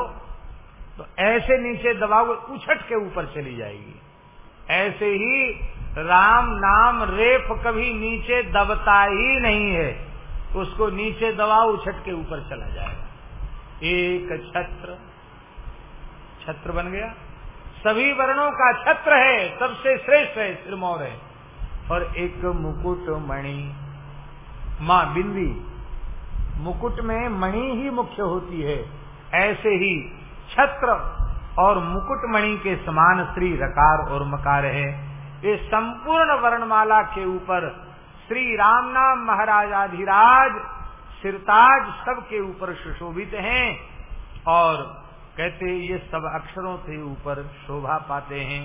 Speaker 1: तो ऐसे नीचे दबाओ उछट के ऊपर चली जाएगी। ऐसे ही राम नाम रेफ कभी नीचे दबता ही नहीं है, उसको नीचे दबाओ उछट के ऊपर चला जाएगा। एक छत्र छत्र बन गया। सभी वर्णों का छत्र है, सबसे श्रेष्ठ है सिरमौर है। और एक मुकुट मणि, माँ बिंदी, मुकुट में मणि ही मुख्य होती है। ऐसे ही छत्र और मुकुटमणि के समान श्री रकार और मकार है। ये संपूर्ण वर्णमाला के ऊपर श्री राम नाम महाराजाधिराज सिरताज सबके ऊपर सुशोभित हैं। और कहते ये सब अक्षरों से ऊपर शोभा पाते हैं।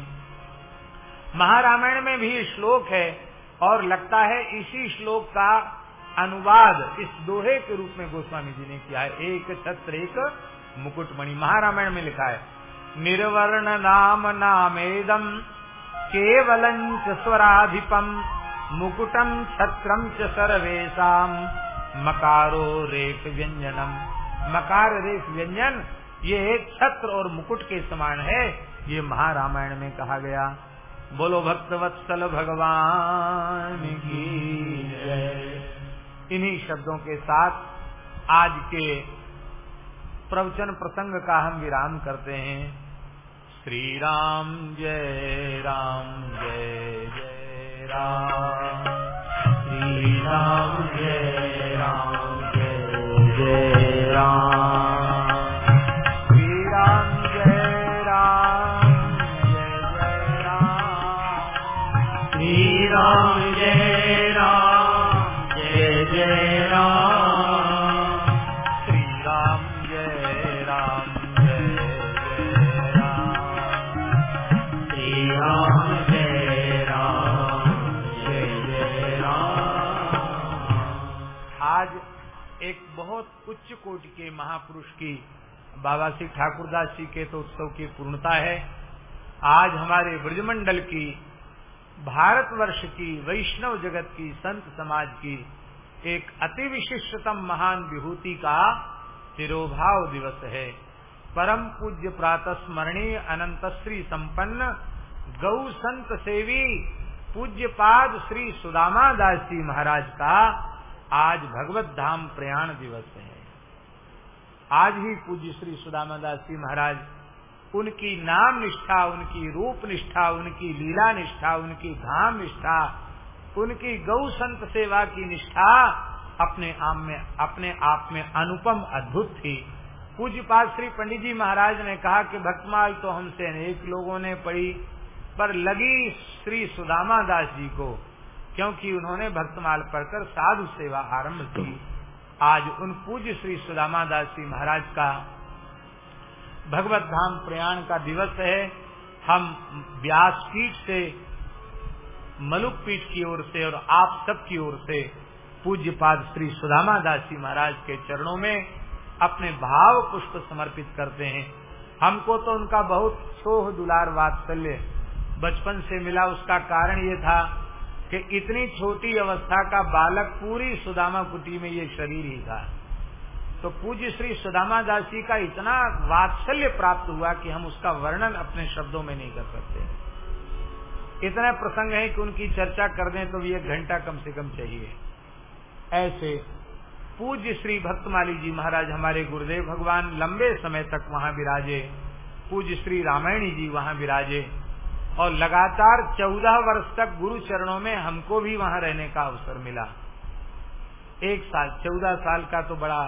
Speaker 1: महारामायण में भी श्लोक है और लगता है इसी श्लोक का अनुवाद इस दोहे के रूप में गोस्वामी जी ने किया है। एक छत्र, एक मुकुटमणि, महारामायण में लिखा है, निर्वर्ण नाम नामेदम केवलं स्वराधिपम मुकुटम छत्रम च सर्वेशा मकारो रेख व्यंजनम मकार रेख व्यंजन ये एक छत्र और मुकुट के समान है। ये महारामायण में कहा गया, बोलो भक्तवत्सल भगवान की इन्हीं शब्दों के साथ आज के प्रवचन प्रसंग का हम विराम करते हैं। श्री राम जय राम जय जय राम। श्री राम जय राम जय जय राम। महापुरुष की, बाबा श्री ठाकुरदास जी के तो उत्सव की पूर्णता है। आज हमारे ब्रजमंडल की, भारतवर्ष की, वैष्णव जगत की, संत समाज की एक अति विशिष्टतम महान विभूति का तिरोभाव दिवस है। परम पूज्य प्रातः स्मरणीय अनंत श्री संपन्न गौ संत सेवी पूज्य पाद श्री सुदामा दास जी महाराज का आज भगवत धाम प्रयाण दिवस है। आज ही पूज्य श्री सुदामा दास जी महाराज, उनकी नाम निष्ठा, उनकी रूप निष्ठा, उनकी लीला निष्ठा, उनकी धाम निष्ठा, उनकी गौ संत सेवा की निष्ठा अपने आप में, अपने आप में अनुपम अद्भुत थी। पूज्य पाद श्री पंडित जी महाराज ने कहा कि भक्तमाल तो हमसे अनेक लोगों ने पढ़ी, पर लगी श्री सुदामा दास जी को, क्योंकि उन्होंने भक्तमाल पढ़कर साधु सेवा आरंभ की। आज उन पूज्य श्री सुदामा दास जी महाराज का भगवत धाम प्रयाण का दिवस है। हम व्यासपीठ से, मलुक पीठ की ओर से और आप सब की ओर से पूज्य पाद श्री सुदामा दास जी महाराज के चरणों में अपने भाव पुष्प समर्पित करते हैं। हमको तो उनका बहुत सोह दुलार वात्सल्य बचपन से मिला। उसका कारण ये था कि इतनी छोटी अवस्था का बालक पूरी सुदामा कुटी में ये शरीर ही था। तो पूज्य श्री सुदामा दास जी का इतना वात्सल्य प्राप्त हुआ कि हम उसका वर्णन अपने शब्दों में नहीं कर सकते। इतने प्रसंग है कि उनकी चर्चा कर दें तो भी एक घंटा कम से कम चाहिए। ऐसे पूज्य श्री भक्तमाली जी महाराज हमारे गुरुदेव भगवान लंबे समय तक वहाँ विराजे, पूज्य श्री रामायणी जी वहाँ विराजे और लगातार चौदह वर्ष तक गुरु चरणों में हमको भी वहाँ रहने का अवसर मिला। एक साल, चौदह साल का तो बड़ा,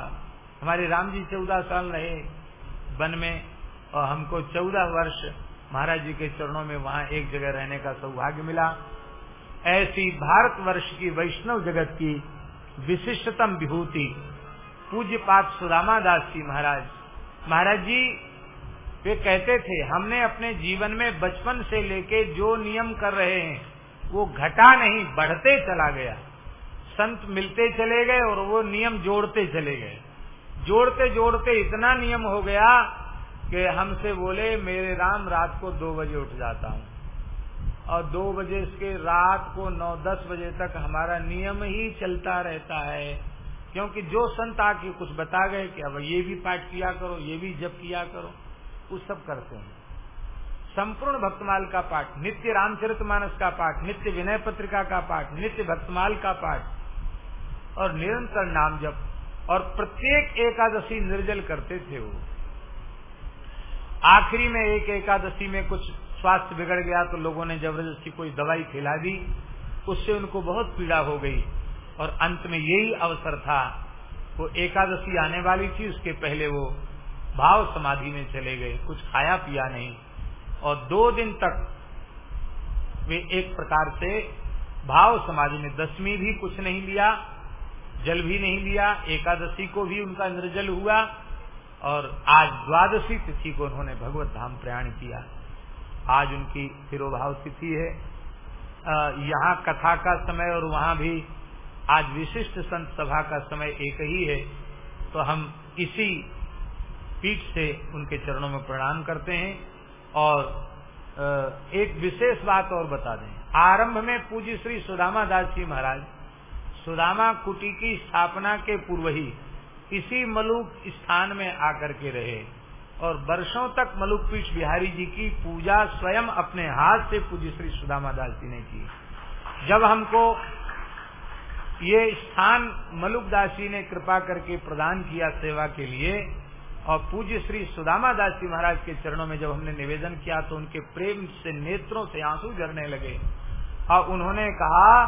Speaker 1: हमारे राम जी चौदह साल रहे वन में, और हमको चौदह वर्ष महाराज जी के चरणों में वहाँ एक जगह रहने का सौभाग्य मिला। ऐसी भारतवर्ष की वैष्णव जगत की विशिष्टतम विभूति पूज्य पाठ सुदामा दास जी महाराज महाराज जी वे कहते थे, हमने अपने जीवन में बचपन से लेके जो नियम कर रहे हैं, वो घटा नहीं, बढ़ते चला गया। संत मिलते चले गए और वो नियम जोड़ते चले गए। जोड़ते जोड़ते इतना नियम हो गया कि हमसे बोले, मेरे राम, रात को दो बजे उठ जाता हूँ। और दो बजे के रात को नौ, दस बजे तक हमारा नियम ही चलता रहता है। क्योंकि जो संत आके कुछ बता गए कि, अब ये भी पाठ किया करो, ये भी जप किया करो। वो सब करते हैं। संपूर्ण भक्तमाल का पाठ, नित्य रामचरित मानस का पाठ, नित्य विनय पत्रिका का पाठ, नित्य भक्तमाल का पाठ, और निरंतर नाम जप, और प्रत्येक एकादशी निर्जल करते थे वो। आखिरी में एक एकादशी में कुछ स्वास्थ्य बिगड़ गया तो लोगों ने ज़बरदस्ती कोई दवाई खिला दी। उससे उनको बहुत पीड़ा हो गई, और अंत में यही अवसर था। वो एकादशी आने वाली थी, उसके पहले वो भाव समाधि में चले गए, कुछ खाया पिया नहीं। और दो दिन तक वे एक प्रकार से भाव समाधि में दसवीं भी कुछ नहीं लिया, जल भी नहीं लिया, एकादशी को भी उनका निर्जल हुआ, और आज द्वादशी तिथि को उन्होंने भगवत धाम प्रयाण किया। आज उनकी तिरोभाव तिथि है। यहाँ कथा का समय और वहाँ भी आज विशिष्ट संत सभा का समय एक ही है। तो हम इसी पीठ से उनके चरणों में प्रणाम करते हैं और एक विशेष बात और बता दें। आरंभ में पूज्य श्री सुदामा दास जी महाराज, सुदामा कुटी की स्थापना के पूर्व ही इसी मलुक स्थान में आकर के रहे और वर्षों तक मलुक पीठ बिहारी जी की पूजा स्वयं अपने हाथ से पूज्य श्री सुदामा दास जी ने की। जब हमको ये स्थान मलुक दास जी ने कृपा करके प्रदान किया सेवा के लिए और पूज्य श्री सुदामा दास जी महाराज के चरणों में जब हमने निवेदन किया तो उनके प्रेम से, नेत्रों से आँसू झरने लगे। और उन्होंने कहा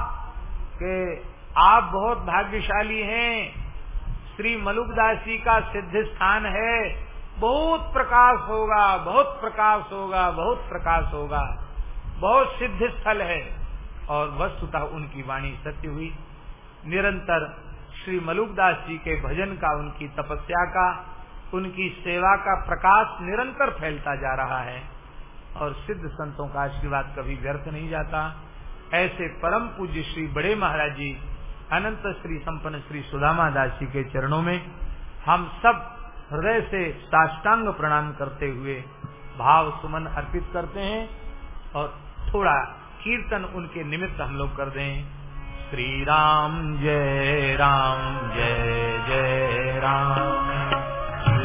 Speaker 1: कि आप बहुत भाग्यशाली हैं। श्री मलुकदास जी का सिद्ध स्थान है। बहुत प्रकाश होगा, बहुत प्रकाश होगा, बहुत प्रकाश होगा। बहुत सिद्ध स्थल है। और वस्तुतः उनकी वाणी सत्य हुई। निरंतर श्री मलुकदास जी के भजन का, उनकी तपस्या का उनकी सेवा का प्रकाश निरंतर फैलता जा रहा है और सिद्ध संतों का आशीर्वाद कभी व्यर्थ नहीं जाता। ऐसे परम पूज्य श्री बड़े महाराज जी, अनंत श्री संपन्न श्री सुदामा दास जी के चरणों में हम सब हृदय से साष्टांग प्रणाम करते हुए भाव सुमन अर्पित करते हैं और थोड़ा कीर्तन उनके निमित्त हम लोग कर दें। श्री राम जय राम, जय जय राम।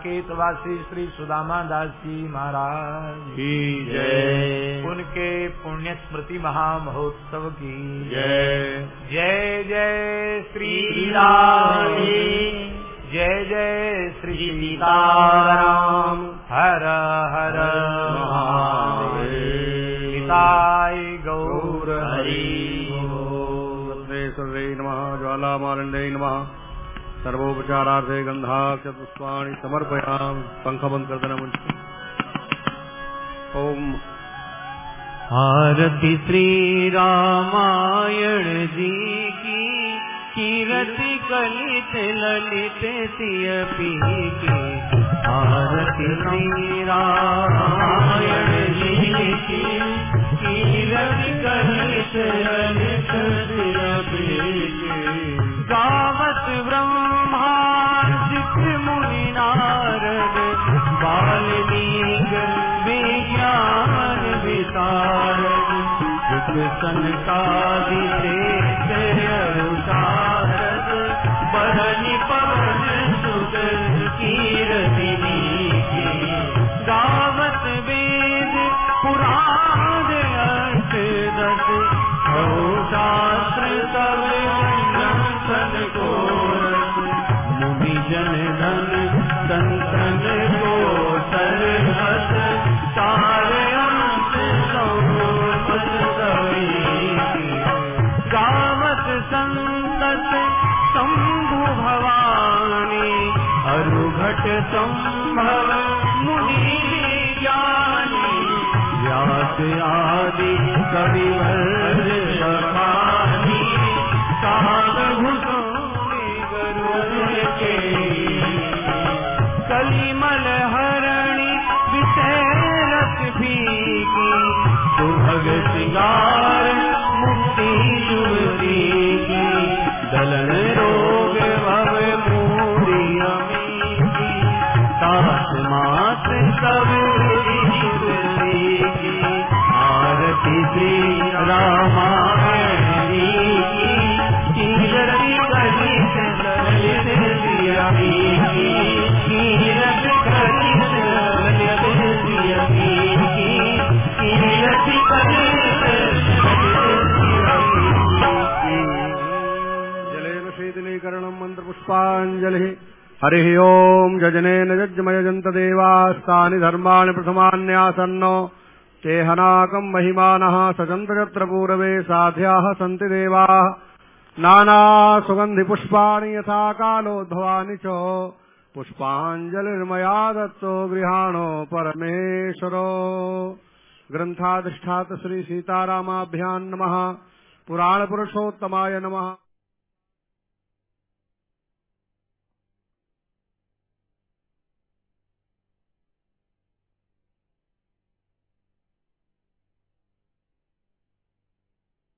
Speaker 1: साकेत वासी श्री सुदामा दास जी महाराज
Speaker 2: जय।
Speaker 1: उनके पुण्य स्मृति महामहोत्सव की।
Speaker 2: जय।
Speaker 1: जय जय श्री राम। जय जय श्री
Speaker 2: सीताराम
Speaker 3: पुष्पार्थे गन्धाख्य पुष्पाणि समर्पयामि। शङ्खबन्धकर्दनमन् ॐ
Speaker 2: आरति श्रीरामायण जी की, कीरति कलित ललित सियपी की आरति श्रीरामायण जी की, कीरति कलित ललित सियपी की गावत ब्रह्मा जित मुनि नारद बाल्मीक विज्ञान सुख सनकादि अनुसारद संभव मुनि ज्ञानी। व्यास आदि कविवर
Speaker 3: मन्त्रपुष्पाञ्जलिः। हरिः ओम् जजनेन जज्मयजन्तदेवास्तानि धर्माणि प्रथमान्यासन्नो। ते हनाकम् महिमानः सजन्तयत्र पूरवे साध्याः सन्ति देवाः। नानासुगन्धिपुष्पाणि यथा कालोद्भवानि च। पुष्पाञ्जलिर्मया दत्तो गृहाणो परमेश्वरो। ग्रन्थाधिष्ठात सीतारामाभ्याम् नमः। पुराणपुरुषोत्तमाय नमः।